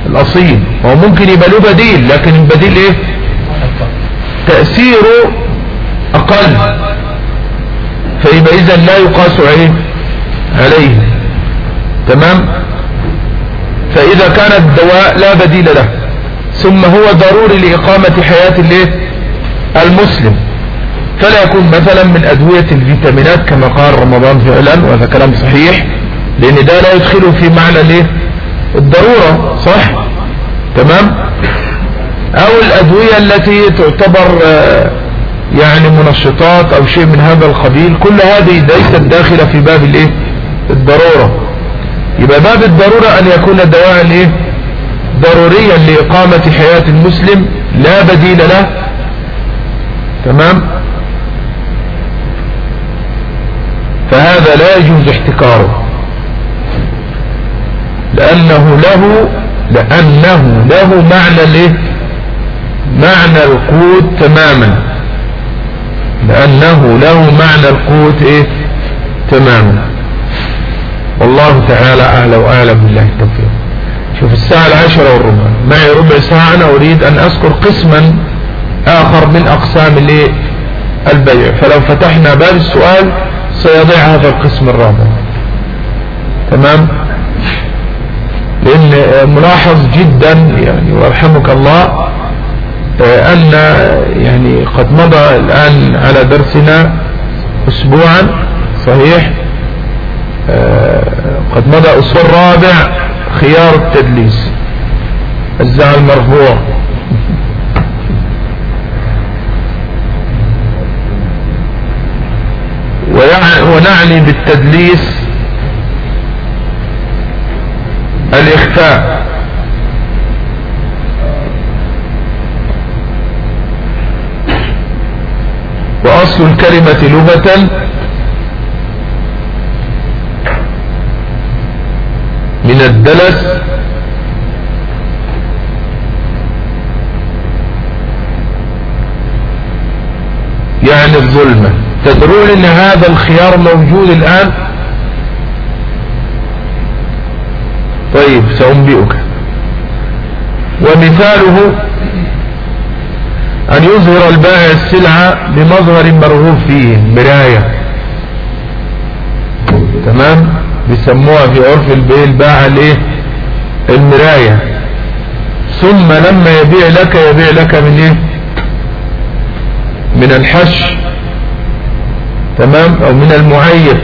الأصيل. هو ممكن يبقى له بديل لكن البديل إيه؟ تأثيره أقل. فيبقى إذا لا يقاس عليه عليه. تمام؟ فإذا كان الدواء لا بديل له ثم هو ضروري لإقامة حياة المسلم. فلا يكون مثلا من أدوية الفيتامينات كما قال رمضان فعلا وهذا كلام صحيح لأن ده لا يدخله في معنى الإيه؟ الضرورة صح؟ تمام؟ أو الأدوية التي تعتبر آه، يعني منشطات أو شيء من هذا القبيل كل هذه ليست داخلة في باب الإيه؟ الضرورة. يبقى باب الضرورة أن يكون دواء الإيه؟ ضروريا لإقامة حياة المسلم لا بديل له. تمام؟ فهذا لا يجوز احتكاره. لأنه له لأنه له معنى له معنى القوت تماما. لأنه له معنى القوت إيه؟ تماما. والله تعالى أعلى وأعلم بالله التوفيق. شوف الساعة العشرة والربع. معي ربع ساعة أنا أريد أن أذكر قسما آخر من أقسام البيع. فلو فتحنا باب السؤال سيضيع هذا القسم الرابع. تمام؟ لأن ملاحظ جدا يعني وأرحمك الله أن يعني قد مضى الآن على درسنا أسبوعا صحيح؟ قد مضى أسبوع رابع خيار التدليس الزعل مرفوع ونعني بالتدليس الإخفاء وأصل الكلمة لغة. من الدلس. يعني الظلمة تدرون إن هذا الخيار موجود الآن؟ طيب سأنبئك. ومثاله أن يظهر البائع السلعة بمظهر مرغوب فيه مراية. تمام؟ بيسموها في عرف البيع الباعة الإيه؟ المراية. ثم لما يبيع لك يبيع لك من إيه؟ من الحش. تمام؟ أو من المعير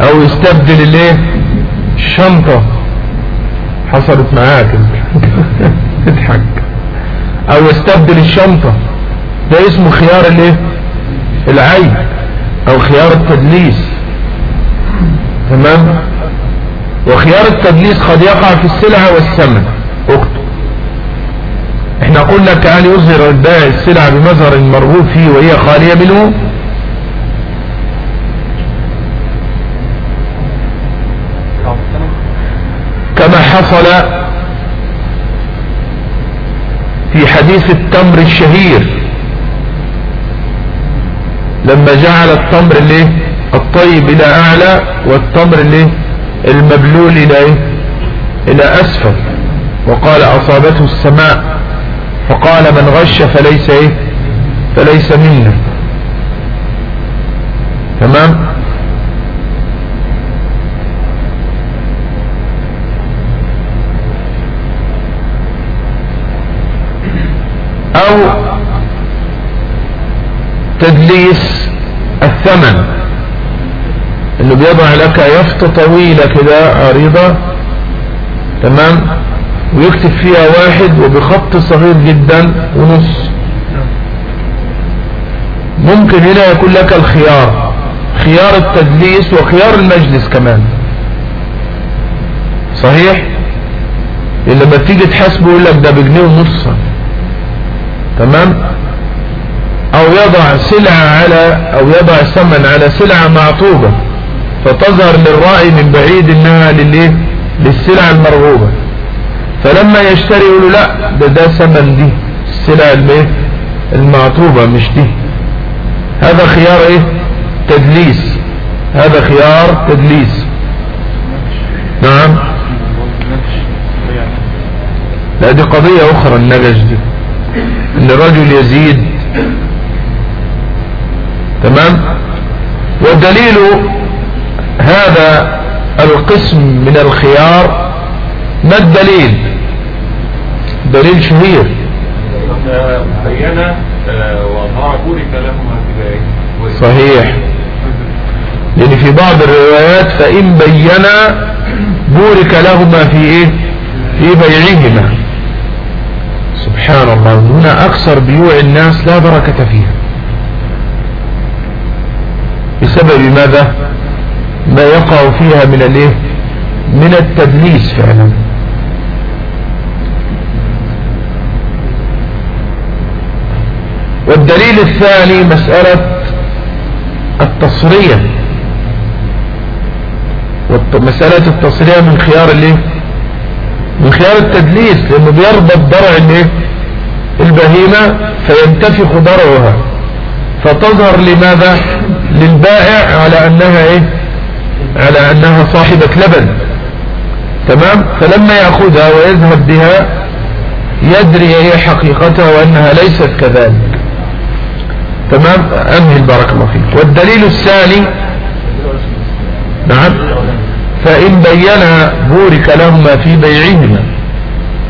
أو يستبدل الإيه؟ الشنطة. حصلت معاك. (laughs) تضحك أو يستبدل الشنطة. ده اسمه خيار الايه؟ العيب أو خيار التدليس. تمام؟ وخيار التدليس قد يقع في السلعة والثمن اكتب إحنا قلنا كأن يظهر البائع السلعة بمظهر مرغوب فيه وهي خالية منه كما حصل في حديث التمر الشهير. لما جعل التمر اللي الطيب إلى أعلى والتمر اللي المبلول إلى إيه؟ إلى أسفل. وقال أصابته السماء. فقال من غش فليس إيه؟ فليس منا تمام؟ أو تدليس الثمن. إنه بيضع لك يافطة طويلة كده عريضة تمام؟ ويكتب فيها واحد وبخط صغير جدا ونص. ممكن هنا يكون لك الخيار خيار التدليس وخيار المجلس كمان. صحيح؟ لما تيجي تحاسبه يقول لك ده بجنيه ونص. تمام؟ أو يضع سلعة على أو يضع ثمن على سلعة معطوبة فتظهر للرأي من بعيد إنها للإيه؟ للسلعة المرغوبة. فلما يشتري يقول لا ده ده ثمن دي السلع الايه المعطوبة مش دي. هذا خيار إيه؟ تدليس. هذا خيار تدليس. نعم. لا دي قضية أخرى النجش دي. ان الرجل يزيد. تمام؟ ودليل هذا القسم من الخيار ما الدليل؟ دليل شهير. بين في ذلك صحيح. لأن في بعض الروايات فإن بينا بورك لهما في إيه؟ في بيعهما. سبحان الله. هنا أكثر بيوع الناس لا بركة فيها. بسبب ماذا؟ ما يقع فيها من الإيه؟ من التدليس فعلا. والدليل الثاني مسألة التصرية. مسألة التصرية من خيار الإيه؟ من خيار التدليس لأنه بيربط درع الإيه؟ البهيمة فينتفخ درعها فتظهر لماذا؟ للبائع على أنها إيه؟ على أنها صاحبة لبن. تمام؟ فلما يأخذها ويذهب بها يدري إيه حقيقتها وأنها ليست كذلك. تمام؟ انهي بارك الله فيك. والدليل الثاني نعم فإن بين بورك لهما في بيعهما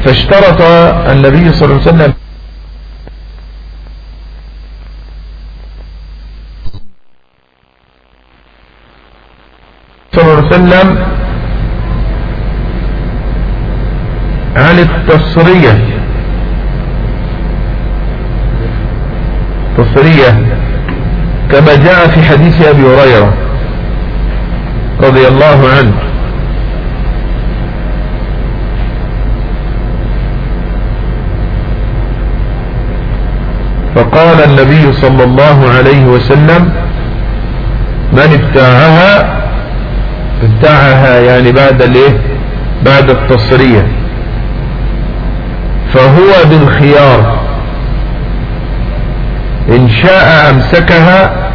فاشترط النبي صلى الله عليه وسلم صلى الله عليه وسلم عن التصرية. تصرية كما جاء في حديث أبي هريرة رضي الله عنه. فقال النبي صلى الله عليه وسلم من ابتاعها ابتاعها يعني بعد الايه؟ بعد التصرية فهو بالخيار. إن شاء أمسكها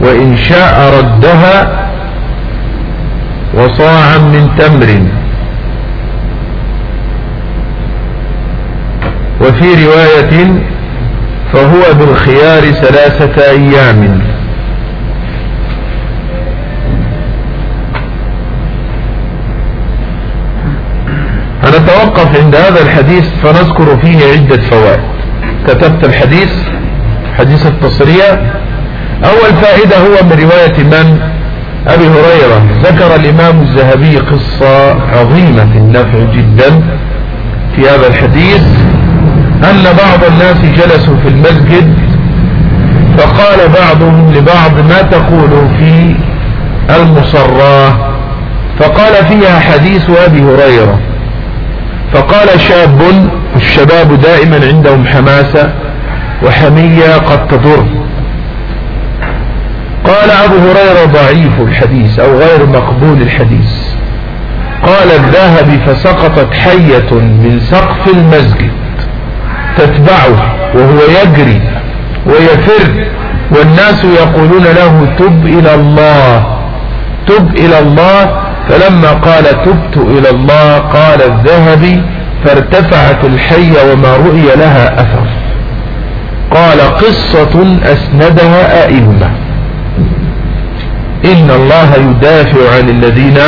وإن شاء ردها وصاعا من تمر. وفي رواية فهو بالخيار ثلاثة أيام. هنتوقف عند هذا الحديث فنذكر فيه عدة فوائد. كتبت الحديث حديث التصرية أول فائدة هو من رواية من؟ أبي هريرة. ذكر الإمام الذهبي قصة عظيمة النفع جدا في هذا الحديث أن بعض الناس جلسوا في المسجد فقال بعضهم لبعض ما تقول في المصراه فقال فيها حديث أبي هريرة. فقال شاب الشباب دائما عندهم حماسة وحمية قد تضر. قال أبو هريرة ضعيف الحديث أو غير مقبول الحديث. قال الذهب فسقطت حية من سقف المسجد تتبعه وهو يجري ويفر والناس يقولون له تب إلى الله تب إلى الله فلما قال تبت إلى الله قال الذهبي فارتفعت الحية وما رؤي لها أثر. قال قصة أسندها أئمة إن الله يدافع عن الذين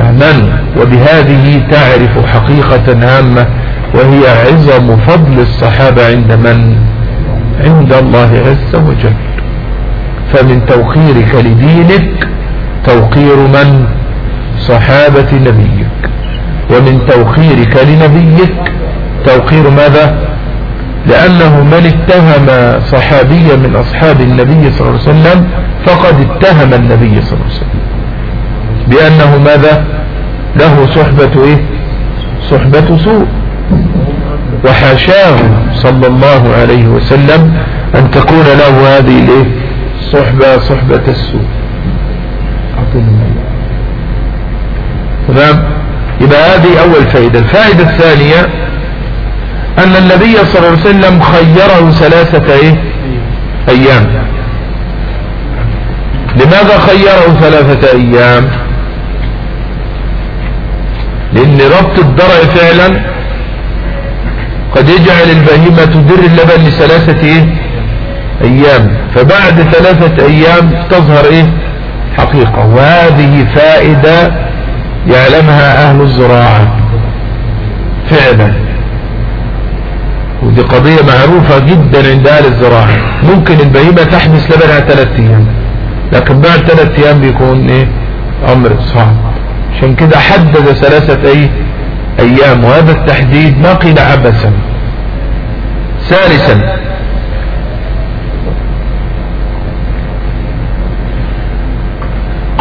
آمنوا وبهذه تعرف حقيقة هامة وهي عظم فضل الصحابة عند من؟ عند الله عز وجل. فمن توقيرك لدينك توقير من؟ صحابة نبيك. ومن توقيرك لنبيك. توقير ماذا؟ لأنه من اتهم صحابيا من أصحاب النبي صلى الله عليه وسلم فقد اتهم النبي صلى الله عليه وسلم. بأنه ماذا؟ له صحبة إيه؟ صحبة سوء. وحاشاه صلى الله عليه وسلم أن تكون له هذه الإيه؟ صحبة السوء. تمام؟ يبقى هذه أول فائدة. الفائدة الثانية أن النبي صلى الله عليه وسلم خيره ثلاثة إيه؟ أيام. لماذا خيره ثلاثة أيام؟ لأن ربط الضرع فعلا قد يجعل البهيمة تدر اللبن لثلاثة إيه؟ أيام. فبعد ثلاثة أيام تظهر إيه؟ حقيقة. وهذه فائدة يعلمها أهل الزراعة فعلا. ودي قضية معروفة جدا عند أهل الزراعة. ممكن البهيمة تحبس لبنها ثلاثة أيام لكن بعد ثلاثة أيام بيكون إيه؟ أمر صعب. عشان كده حدد ثلاثة إيه أيام وهذا التحديد ما قيل عبثا. ثالثا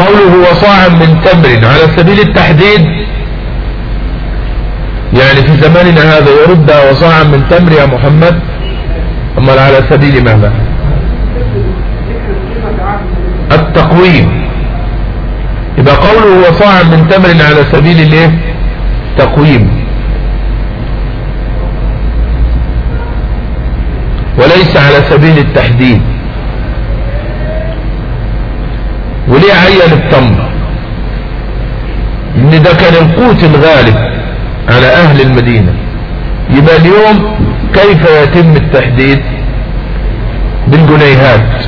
قوله وصاعا من تمر على سبيل التحديد. يعني في زماننا هذا يرد وصاعا من تمر يا محمد أما على سبيل ماذا؟ التقويم. يبقى قوله وصاعا من تمر على سبيل الايه؟ تقويم. وليس على سبيل التحديد. وليه عين التمر؟ إن ده كان القوت الغالب على أهل المدينة. يبقى اليوم كيف يتم التحديد؟ بالجنيهات.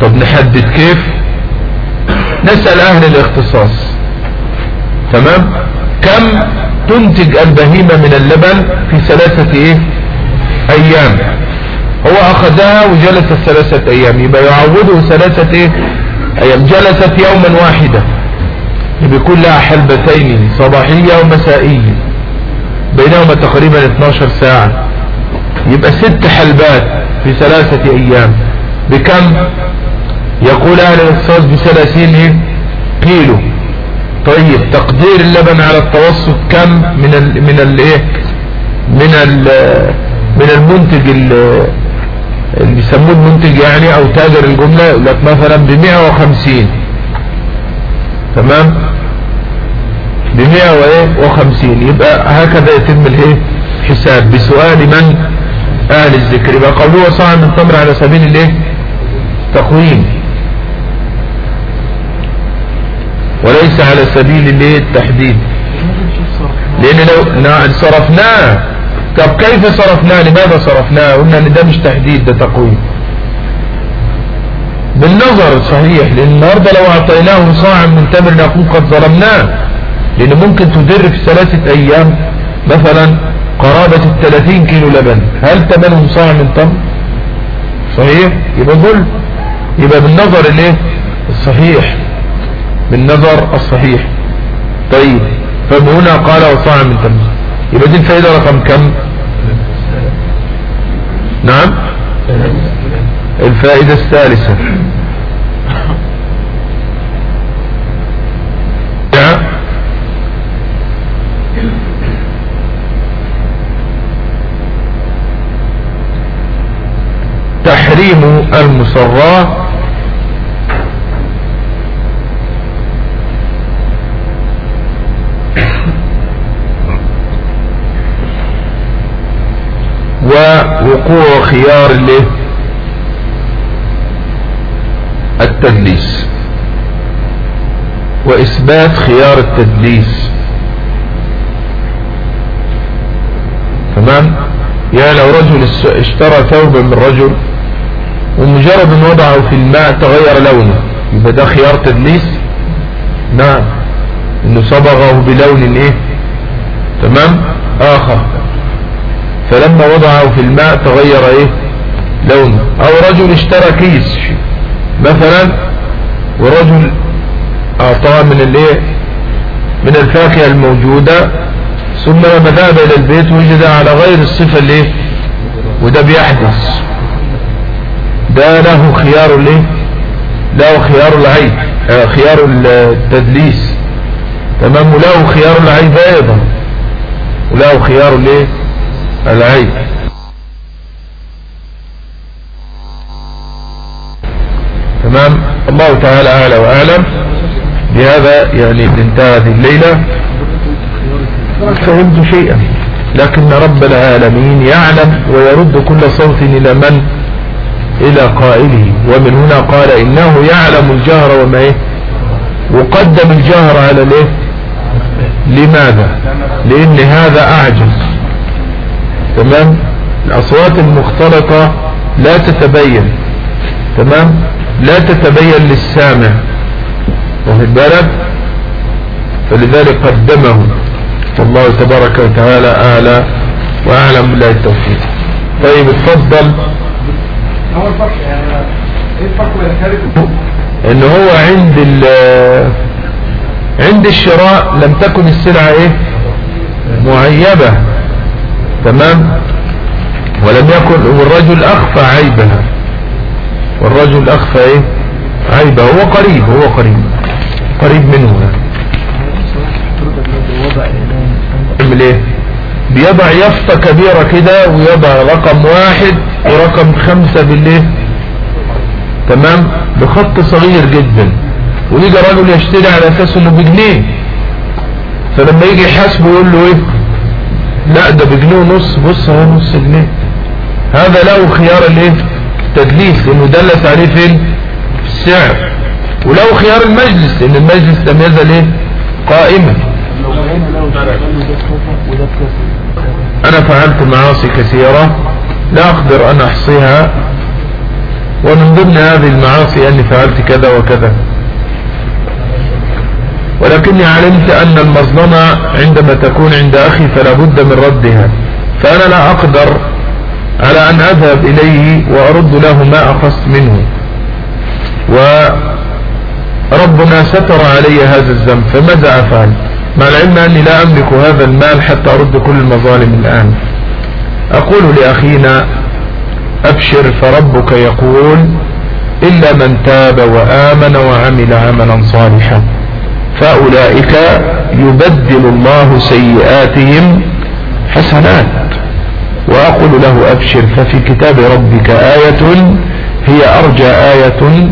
طب نحدد كيف؟ نسأل أهل الاختصاص. تمام؟ كم تنتج البهيمة من اللبن في ثلاثة إيه؟ أيام. هو أخذها وجلس ثلاثة أيام. يبقى يعوضه ثلاثة إيه؟ أيام جلست يوما واحدا. بيكون لها حلبتين صباحية ومسائية. بينهما تقريبا 12 ساعة. يبقى ست حلبات في ثلاثة أيام. بكم؟ يقول أهل الاقتصاد بثلاثين كيلو. طيب تقدير اللبن على التوسط كم من ال من الايه من ال من المنتج اللي بيسموه المنتج يعني أو تاجر الجملة يقول لك مثلا ب 150 تمام؟ ب 150 يبقى هكذا يتم الإيه؟ حساب بسؤال من أهل الذكر. يبقى قولوه صاع من تمر على سبيل الإيه؟ تقويم وليس على سبيل الإيه؟ التحديد. لأن لو صرفناه طب كيف صرفناه؟ لماذا صرفناه؟ قلنا إن ده مش تحديد ده تقويم. بالنظر صحيح لأن النهاردة لو أعطيناه صاعا من تمر نكون قد ظلمناه. لأن ممكن تدر في ثلاثة أيام مثلا قرابة الثلاثين كيلو لبن. هل تمنهم صاع من تمر؟ صحيح؟ يبقى ظلم يبقى بالنظر الايه الصحيح. بالنظر الصحيح. طيب. فهنا قال وصاع من تمر. يبقى دي الفائدة رقم كم؟ نعم؟ الفائدة الثالثة. تحريم المصراه ووقوع خيار التدليس. وإثبات خيار التدليس. تمام؟ يعني لو رجل اشترى ثوبا من رجل ومجرد أن وضعه في الماء تغير لونه يبقى ده خيار تدليس؟ نعم. إنه صبغه بلون إيه؟ تمام؟ آخر. فلما وضعه في الماء تغير إيه؟ لونه. أو رجل اشترى كيس. مثلا ورجل أعطاه من الإيه؟ من الفاكهة الموجودة ثم لما ذهب إلى البيت وجد على غير الصفة الايه وده بيحدث. ده له خيار الايه له خيار العيب آه خيار التدليس. تمام؟ وله خيار العيب أيضا. وله خيار الايه العيب تمام؟ الله تعالى أعلى وأعلم. بهذا يعني انتهى هذه الليلة. فهمت شيئا. لكن رب العالمين يعلم ويرد كل صوت إلى من؟ إلى قائله. ومن هنا قال إنه يعلم الجهر وما إيه؟ وقدم الجهر على الإيه لماذا؟ لأن هذا أعجز. تمام؟ الأصوات المختلطة لا تتبين تمام؟ لا تتبين للسامع واخد بالك؟ فلذلك قدمه. والله تبارك وتعالى أعلى وأعلم بالله التوفيق. طيب اتفضل. هو يعني إيه إن هو عند ال عند الشراء لم تكن السلعة إيه؟ معيبة. تمام؟ ولم يكن والرجل أخفى عيبها. والرجل أخفى إيه؟ عيبه هو قريب هو قريب. قريب منه. يعمل إيه بيضع يافطة كبيرة كده ويضع رقم واحد ورقم خمسة بالليه تمام؟ بخط صغير جدا. ويجي راجل يشتري على أساس إنه بجنيه. فلما يجي يحاسبه يقول له إيه؟ لا ده بجنيه ونص. بص اهو نص جنيه. هذا له خيار الايه؟ التدليس لأنه دلس عليه فين في السعر. وله خيار المجلس لأن المجلس لم يزل إيه؟ قائما. أنا فعلت معاصي كثيرة لا أقدر أن أحصيها ومن ضمن هذه المعاصي أني فعلت كذا وكذا. ولكني علمت أن المظلمة عندما تكون عند أخي فلا بد من ردها فأنا لا أقدر على أن أذهب إليه وأرد له ما أخذت منه. وربنا ستر علي هذا الذنب فماذا أفعل؟ مع العلم أني لا أملك هذا المال حتى أرد كل المظالم الآن. أقول لأخينا أبشر فربك يقول إلا من تاب وآمن وعمل عملا صالحا. فأولئك يبدل الله سيئاتهم حسنات. وأقول له أبشر ففي كتاب ربك آية هي أرجى آية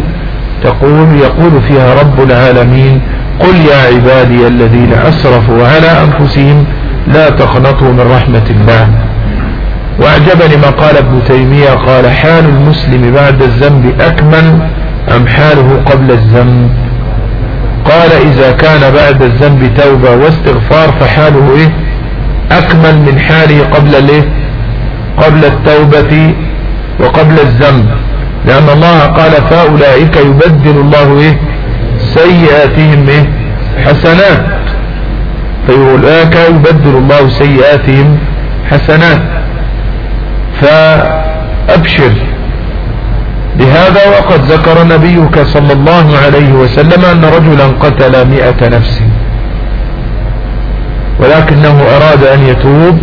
تقول يقول فيها رب العالمين قل يا عبادي الذين أسرفوا على أنفسهم لا تقنطوا من رحمة الله. وأعجبني ما قال ابن تيمية قال حال المسلم بعد الذنب أكمل أم حاله قبل الذنب؟ قال إذا كان بعد الذنب توبة واستغفار فحاله إيه؟ أكمل من حاله قبل الإيه قبل التوبة وقبل الذنب. لأن الله قال فأولئك يبدل الله إيه؟ سيئاتهم إيه؟ حسنات. فأولئك يبدل الله سيئاتهم حسنات. فأبشر. بهذا وقد ذكر نبيك صلى الله عليه وسلم أن رجلا قتل مئة نفس. ولكنه أراد أن يتوب.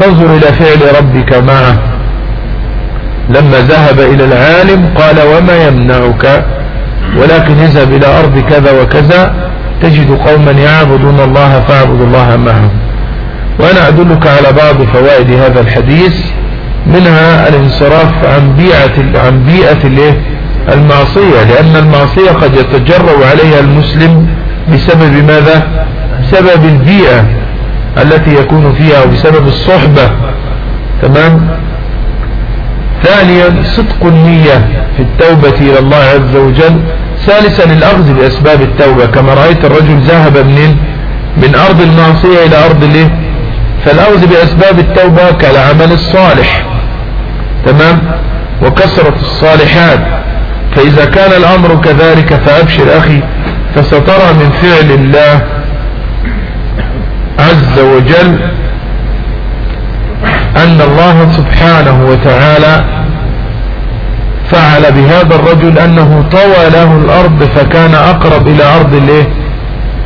فانظر إلى فعل ربك معه. لما ذهب إلى العالم قال وما يمنعك؟ ولكن اذهب إلى أرض كذا وكذا تجد قوما يعبدون الله فاعبد الله معهم وأنا أدلك على بعض فوائد هذا الحديث. منها الانصراف عن بيئة عن بيئة المعصية لأن المعصية قد يتجرأ عليها المسلم بسبب ماذا؟ بسبب البيئة التي يكون فيها وبسبب الصحبة. تمام؟ ثانيا صدق النية في التوبة إلى الله عز وجل. ثالثا الأخذ بأسباب التوبة. كما رأيت الرجل ذهب من من أرض المعصية إلى أرض الايه؟ فالأخذ بأسباب التوبة كالعمل الصالح. تمام؟ وكسرة الصالحات. فإذا كان الأمر كذلك فأبشر أخي فسترى من فعل الله عز وجل أن الله سبحانه وتعالى فعل بهذا الرجل أنه طوى له الأرض فكان أقرب إلى أرض الإيه؟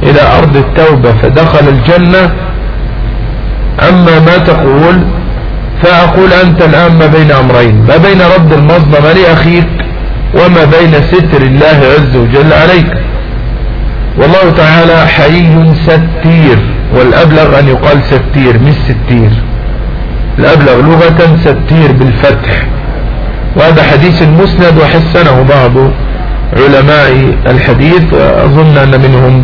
إلى أرض التوبة فدخل الجنة. أما ما تقول فأقول أنت الآن ما بين أمرين. ما بين رد المظلمة لأخيك وما بين ستر الله عز وجل عليك. والله تعالى حي ستير والأبلغ أن يقال ستير مش ستير. الأبلغ لغة ستير بالفتح. وهذا حديث مسند وحسنه بعض علماء الحديث. أظن أن منهم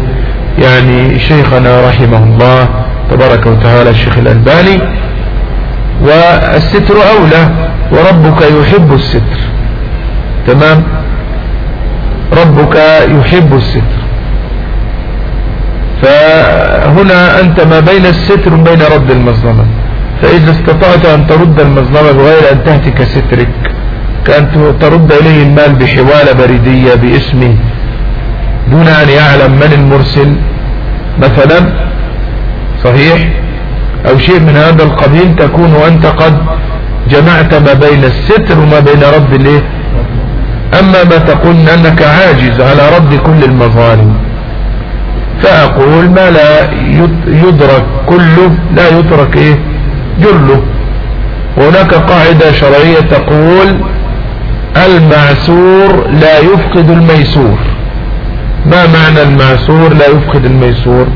يعني شيخنا رحمه الله تبارك وتعالى الشيخ الألباني. والستر أولى وربك يحب الستر. تمام؟ ربك يحب الستر. فهنا أنت ما بين الستر وبين رد المظلمة. فإذا استطعت أن ترد المظلمة بغير أن تهتك سترك كأن ترد إليه المال بحوالة بريدية باسمه دون أن يعلم من المرسل. مثلا صحيح؟ أو شيء من هذا القبيل تكون أنت قد جمعت ما بين الستر وما بين رد الإيه؟ أما ما تقول أنك عاجز على رد كل المظالم. فأقول ما لا يدرك كله لا يترك إيه؟ جله. هناك قاعدة شرعية تقول المعسور لا يفقد الميسور. ما معنى المعسور لا يفقد الميسور؟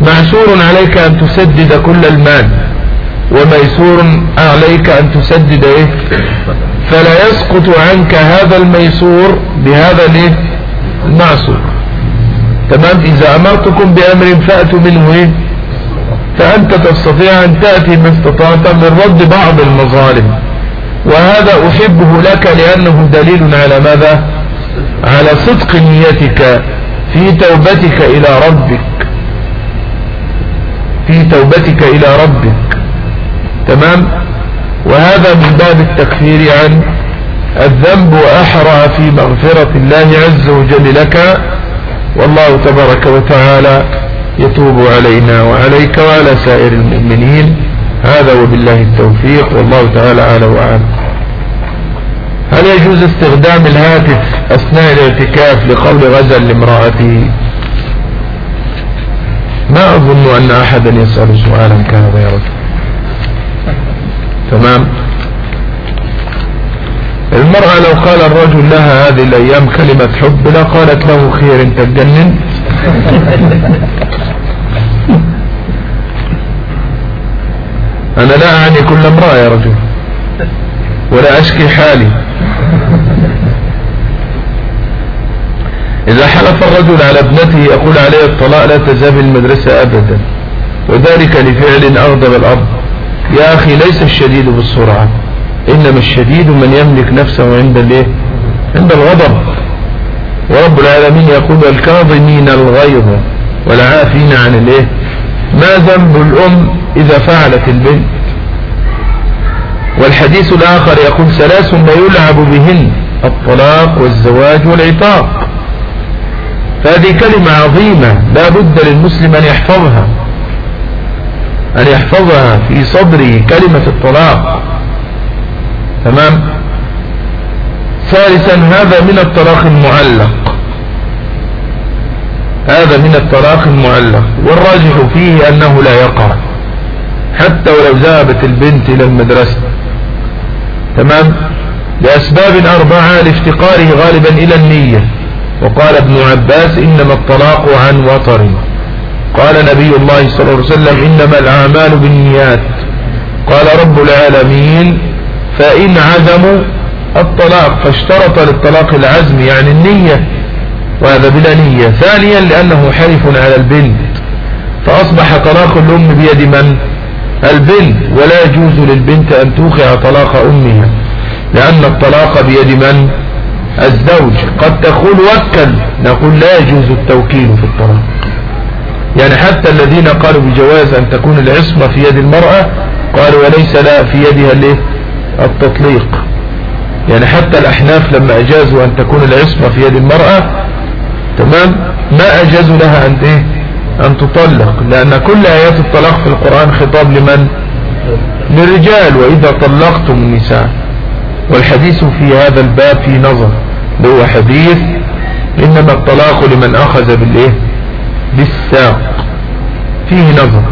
معسور عليك أن تسدد كل المال وميسور عليك أن تسدد إيه؟ فلا يسقط عنك هذا الميسور بهذا الإيه؟ المعسور. تمام؟ إذا أمرتكم بأمر فأتوا منه إيه؟ فأنت تستطيع أن تأتي ما استطعت من رد بعض المظالم. وهذا أحبه لك لأنه دليل على ماذا؟ على صدق نيتك في توبتك إلى ربك. في توبتك إلى ربك. تمام؟ وهذا من باب التكفير عن الذنب وأحرى في مغفرة الله عز وجل لك. والله تبارك وتعالى يتوب علينا وعليك وعلى سائر المؤمنين. هذا وبالله التوفيق. والله تعالى أعلى وأعلم هل يجوز استخدام الهاتف أثناء الاعتكاف لقول غزل لامرأته؟ ما أظن أن أحدا يسأل سؤالا يا رجل تمام؟ المرأة لو قال الرجل لها هذه الأيام كلمة حب لا قالت له خير أنت تجنن؟ أنا لا أعني كل امرأة يا رجل ولا أشكي حالي. إذا حلف الرجل على ابنته يقول عليه الطلاق لا تذهب المدرسة أبدا. وذلك لفعل أغضب الأرض يا أخي ليس الشديد بالسرعة إنما الشديد من يملك نفسه عند الإيه؟ عند الغضب. ورب العالمين يقول الكاظمين الغيظ والعافين عن الإيه؟ ما ذنب الأم إذا فعلت البنت؟ والحديث الآخر يقول ثلاث لا يلعب بهن الطلاق والزواج والعتاق. فهذه كلمة عظيمة لا بد للمسلم أن يحفظها أن يحفظها في صدره كلمة الطلاق. تمام؟ ثالثا هذا من الطلاق المعلق. هذا من الطلاق المعلق. والراجح فيه أنه لا يقع. حتى ولو ذهبت البنت إلى المدرسة. تمام؟ لأسباب أربعة لافتقاره غالبا إلى النية. وقال ابن عباس إنما الطلاق عن وطر. قال نبي الله صلى الله عليه وسلم إنما الأعمال بالنيات. قال رب العالمين فإن عزموا الطلاق فاشترط للطلاق العزم يعني النية وهذا بلا نية. ثانيا لأنه حلف على البنت. فأصبح طلاق الأم بيد من؟ البنت. ولا يجوز للبنت أن توقع طلاق أمها لأن الطلاق بيد من؟ الزوج قد تقول وكل نقول لا يجوز التوكيل في الطلاق. يعني حتى الذين قالوا بجواز أن تكون العصمة في يد المرأة قالوا وليس لا في يدها الإيه؟ التطليق. يعني حتى الأحناف لما أجازوا أن تكون العصمة في يد المرأة تمام؟ ما أجازوا لها أن إيه؟ أن تطلق. لأن كل آيات الطلاق في القرآن خطاب لمن؟ للرجال وإذا طلقتم النساء. والحديث في هذا الباب في نظر هو حديث إنما الطلاق لمن أخذ بالإيه؟ بالساق. فيه نظر.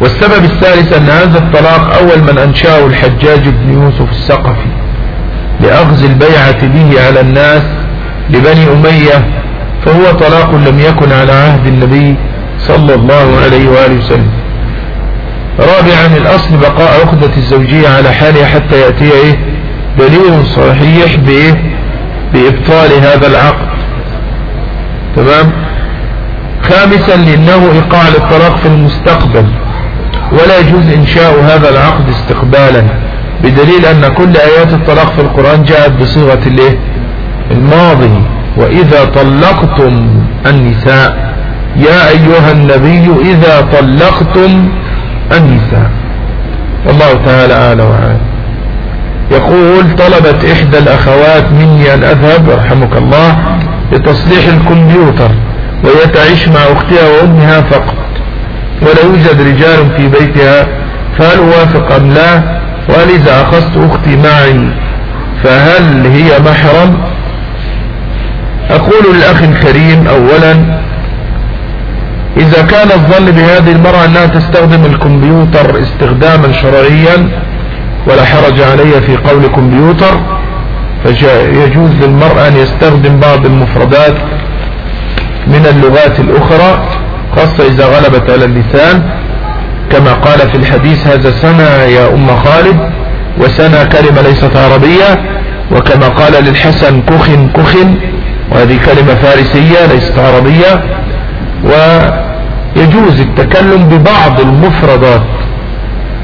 والسبب الثالث أن هذا الطلاق أول من أنشأه الحجاج بن يوسف الثقفي لأخذ البيعة به على الناس لبني أمية فهو طلاق لم يكن على عهد النبي صلى الله عليه وآله وسلم. رابعا الأصل بقاء عقدة الزوجية على حالها حتى يأتي إيه؟ دليل صحيح بإيه بإبطال هذا العقد. تمام؟ خامسا لأنه إيقاع للطلاق في المستقبل. ولا يجوز إنشاء هذا العقد استقبالا بدليل أن كل آيات الطلاق في القرآن جاءت بصيغة الإيه؟ الماضي. وإذا طلقتم النساء يا أيها النبي إذا طلقتم النساء والله تعالى أعلى وعالى يقول طلبت إحدى الأخوات مني أن أذهب رحمك الله لتصليح الكمبيوتر وهي تعيش مع أختها وأمها فقط. ولا يوجد رجال في بيتها فهل أوافق أم لا؟ وهل إذا أخذت أختي معي فهل هي محرم؟ أقول للأخ الكريم أولا إذا كان الظن بهذه المرأة أنها تستخدم الكمبيوتر استخداما شرعيا ولا حرج علي في قول كمبيوتر فيجوز للمرأة أن يستخدم بعض المفردات من اللغات الأخرى خاصة إذا غلبت على اللسان. كما قال في الحديث هذا سنة يا أم خالد وسنة كلمة ليست عربية. وكما قال للحسن كخن كخن. وهذه كلمة فارسية ليست عربية. ويجوز التكلم ببعض المفردات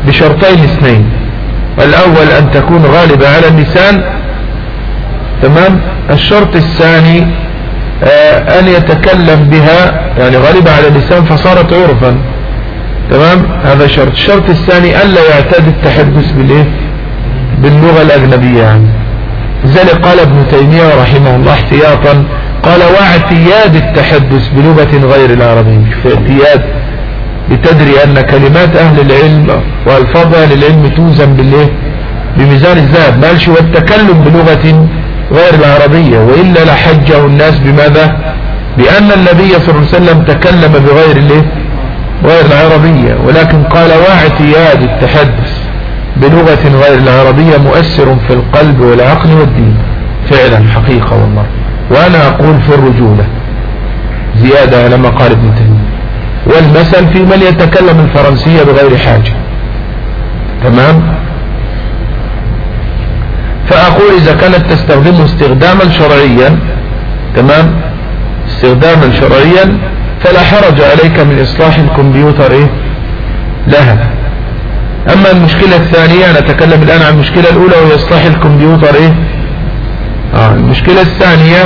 بشرطين اثنين. الأول أن تكون غالبة على اللسان تمام؟ الشرط الثاني آه أن يتكلم بها يعني غالبة على اللسان فصارت عرفا تمام؟ هذا شرط. الشرط الثاني ألا يعتاد التحدث بالإيه؟ باللغة الأجنبية. يعني لذلك قال ابن تيمية رحمه الله احتياطا قال واعتياد التحدث بلغة غير العربية. في اعتياد لتدري أن كلمات أهل العلم وألفاظ أهل العلم توزن بالإيه؟ بميزان الذهب مالش والتكلم بلغة غير العربية وإلا لحجه الناس بماذا؟ بأن النبي صلى الله عليه وسلم تكلم بغير الإيه؟ غير العربية. ولكن قال واعتياد التحدث بلغة غير العربية مؤثر في القلب والعقل والدين. فعلا حقيقة والله. وأنا أقول في الرجولة. زيادة على ما قال ابن تيمية والمثل في من يتكلم الفرنسية بغير حاجة. تمام؟ فأقول إذا كانت تستخدمه استخداما شرعيا تمام؟ استخداما شرعيا فلا حرج عليك من إصلاح الكمبيوتر إيه؟ لها. أما المشكلة الثانية نتكلم الآن عن المشكلة الأولى وهي إصلاح الكمبيوتر إيه؟ المشكلة الثانية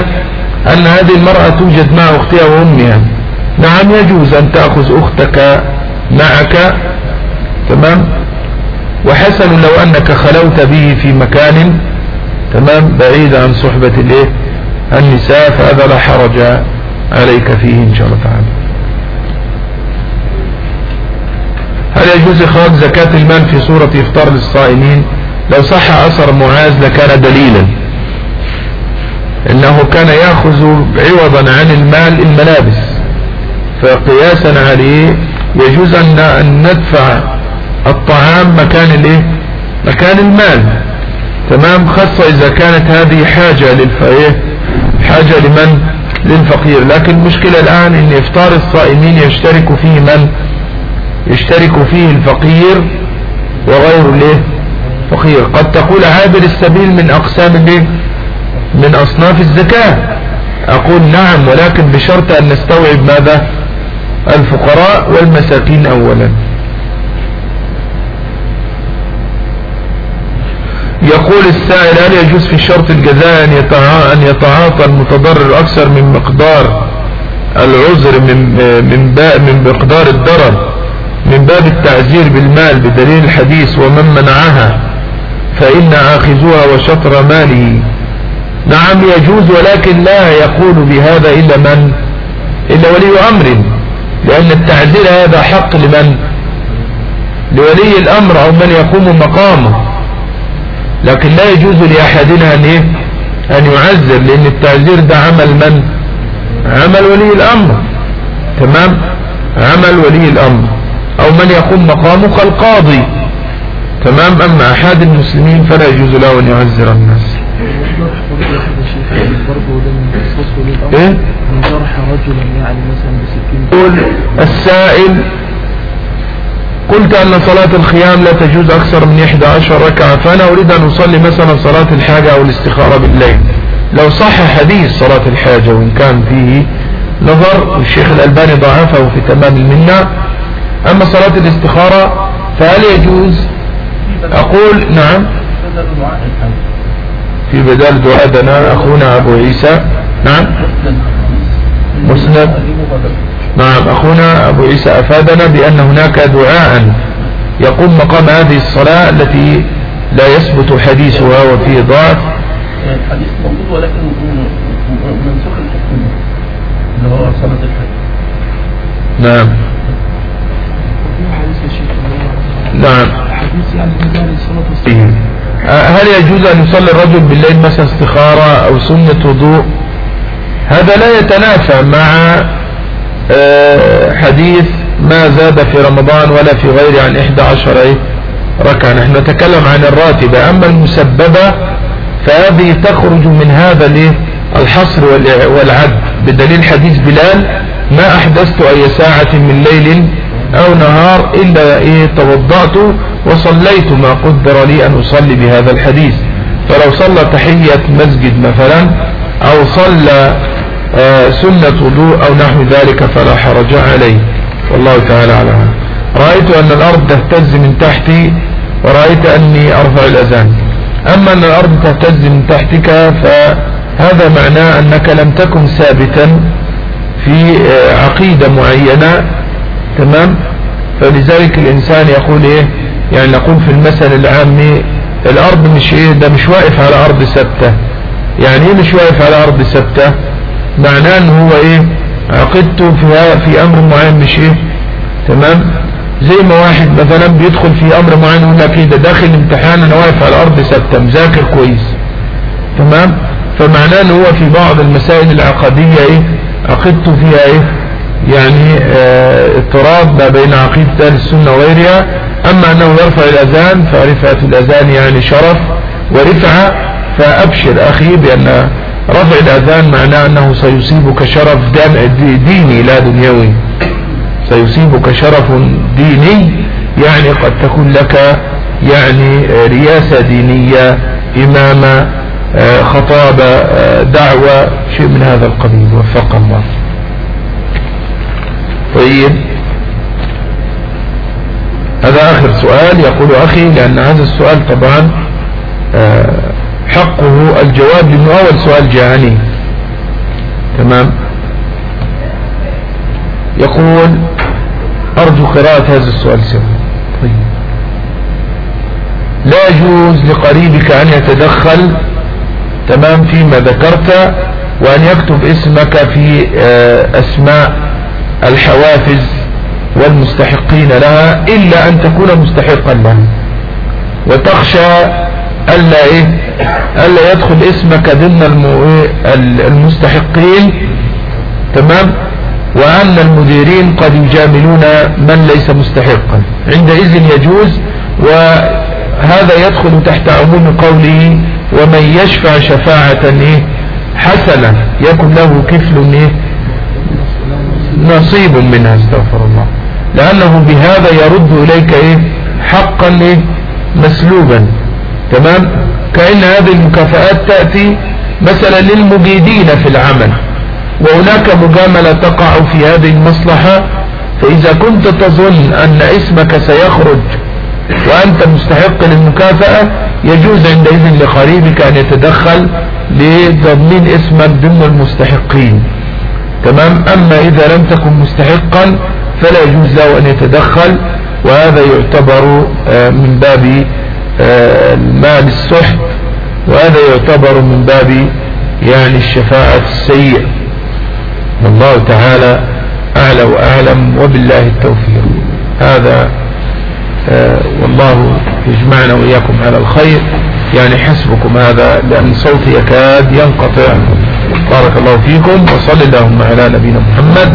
أن هذه المرأة توجد مع أختها وأمها. نعم يجوز أن تأخذ أختك معك تمام؟ وحسن لو أنك خلوت به في مكان تمام؟ بعيد عن صحبة الإيه؟ النساء فهذا لا حرج عليك فيه إن شاء الله تعالى. هل يجوز إخراج زكاة المال في صورة إفطار للصائمين؟ لو صح أثر معاذ لكان دليلا. إنه كان يأخذ عوضا عن المال الملابس فقياسا عليه يجوز أن ندفع الطعام مكان الإيه؟ مكان المال. تمام؟ خاصة إذا كانت هذه حاجة للفقير حاجة لمن؟ للفقير. لكن المشكلة الآن إن إفطار الصائمين يشترك فيه من؟ يشترك فيه الفقير وغير الإيه؟ فقير. قد تقول عابر السبيل من أقسام الإيه؟ من أصناف الزكاة. أقول نعم ولكن بشرط أن نستوعب ماذا؟ الفقراء والمساكين اولا. يقول السائل هل يجوز في شرط الجزاء أن يتعاطى المتضرر أكثر من مقدار العذر من من من مقدار الضرر؟ من باب التعزير بالمال بدليل الحديث ومن منعها فإن آخذها وشطر ماله. نعم يجوز ولكن لا يقول بهذا إلا من؟ إلا ولي أمر. لأن التعزير هذا حق لمن؟ لولي الأمر أو من يقوم مقامه. لكن لا يجوز لأحدنا أن, إيه؟ أن يعذر لأن التعذير ده عمل من؟ عمل ولي الأمر. تمام؟ عمل ولي الأمر. أو من يقوم مقامه كالقاضي. تمام؟ أما أحد المسلمين فلا يجوز له أن يعذر الناس. إيه؟ من جرح رجلا يعني مثلا بسكين السائل قلت أن صلاة الخيام لا تجوز أكثر من 11 ركعة فأنا أريد أن أصلي مثلا صلاة الحاجة أو الاستخارة بالليل. لو صح حديث صلاة الحاجة وإن كان فيه نظر والشيخ الألباني ضعفه في تمام المنة. أما صلاة الاستخارة فهل يجوز؟ أقول نعم. في بدل دعاءنا أخونا أبو عيسى. نعم. مسند. نعم. أخونا أبو عيسى أفادنا بأن هناك دعاء يقوم مقام هذه الصلاة التي لا يثبت حديثها وفيه ضعف. الحديث موجود ولكن منسوخ الحكم اللي هو صلاة الحج نعم. نعم. حديث يعني مجال الصلاة هل يجوز أن يصلي الرجل بالليل مثلا استخارة أو سنة وضوء هذا لا يتنافى مع آه، حديث ما زاد في رمضان ولا في غيره عن 11 إيه؟ ركعة نحن نتكلم عن الراتبة أما المسببة فهذه تخرج من هذا؟ الحصر والع- والعد بدليل حديث بلال ما أحدثت أي ساعة من ليل أو نهار إلا إيه توضأت وصليت ما قدر لي أن أصلي بهذا الحديث. فلو صلى تحية مسجد مثلا أو صلى آه، سنة وضوء أو نحو ذلك فلا حرج عليه. والله تعالى أعلم. رأيت أن الأرض تهتز من تحتي ورأيت أني أرفع الأذان. أما أن الأرض تهتز من تحتك فهذا معناه أنك لم تكن ثابتا في آه، عقيدة معينة تمام؟ فلذلك الإنسان يقول إيه؟ يعني نقول في المثل العامي الأرض مش إيه؟ ده مش واقف على أرض ثابتة. يعني إيه مش واقف على أرض ثابتة؟ معناه إن هو إيه؟ عقدته في في أمر معين مش إيه؟ تمام؟ زي ما واحد مثلا بيدخل في أمر معين يقول لك إيه؟ ده داخل امتحان أنا واقف على الأرض ثابتة مذاكر كويس. تمام؟ فمعناه إن هو في بعض المسائل العقدية إيه؟ عقيدته فيها إيه؟ يعني آه اضطراب ما بين عقيدة أهل السنة وغيرها. أما أنه يرفع الأذان فرفعة الأذان يعني شرف ورفعة فأبشر أخي بأن رفع الأذان معناه أنه سيصيبك شرف ديني لا دنيوي. سيصيبك شرف ديني يعني قد تكون لك يعني رياسة دينية إمامة آه، خطابة آه، دعوة شيء من هذا القبيل. وفق الله. طيب. هذا آخر سؤال يقول أخي لأن هذا السؤال طبعا آه، حقه الجواب لأنه أول سؤال جاءني. تمام. يقول أرجو قراءة هذا السؤال سوا طيب. لا يجوز لقريبك أن يتدخل تمام فيما ذكرت وأن يكتب اسمك في آه، أسماء الحوافز والمستحقين لها إلا أن تكون مستحقا لها وتخشى ألا إيه؟ ألا يدخل اسمك ضمن إيه؟ ال- المستحقين. تمام؟ وأن المديرين قد يجاملون من ليس مستحقا. عندئذ يجوز وهذا يدخل تحت عموم قوله ومن يشفع شفاعة إيه؟ حسنة يكن له كفل إيه؟ نصيب منها استغفر الله. لأنه بهذا يرد إليك إيه؟ حقا إيه؟ مسلوبا. تمام؟ كأن هذه المكافآت تأتي مثلا للمجيدين في العمل. وهناك مجاملة تقع في هذه المصلحة. فإذا كنت تظن أن اسمك سيخرج وأنت مستحق للمكافأة يجوز عندئذ لقريبك أن يتدخل لتضمين اسمك ضمن المستحقين. تمام؟ أما إذا لم تكن مستحقا فلا يجوز له أن يتدخل وهذا يعتبر آه، من باب آه، المال السحت وهذا يعتبر من باب يعني الشفاعة السيئة. والله تعالى أعلى وأعلم وبالله التوفيق. هذا آه، والله يجمعنا وإياكم على الخير. يعني حسبكم هذا لأن صوتي يكاد ينقطع. بارك الله فيكم وصل اللهم على نبينا محمد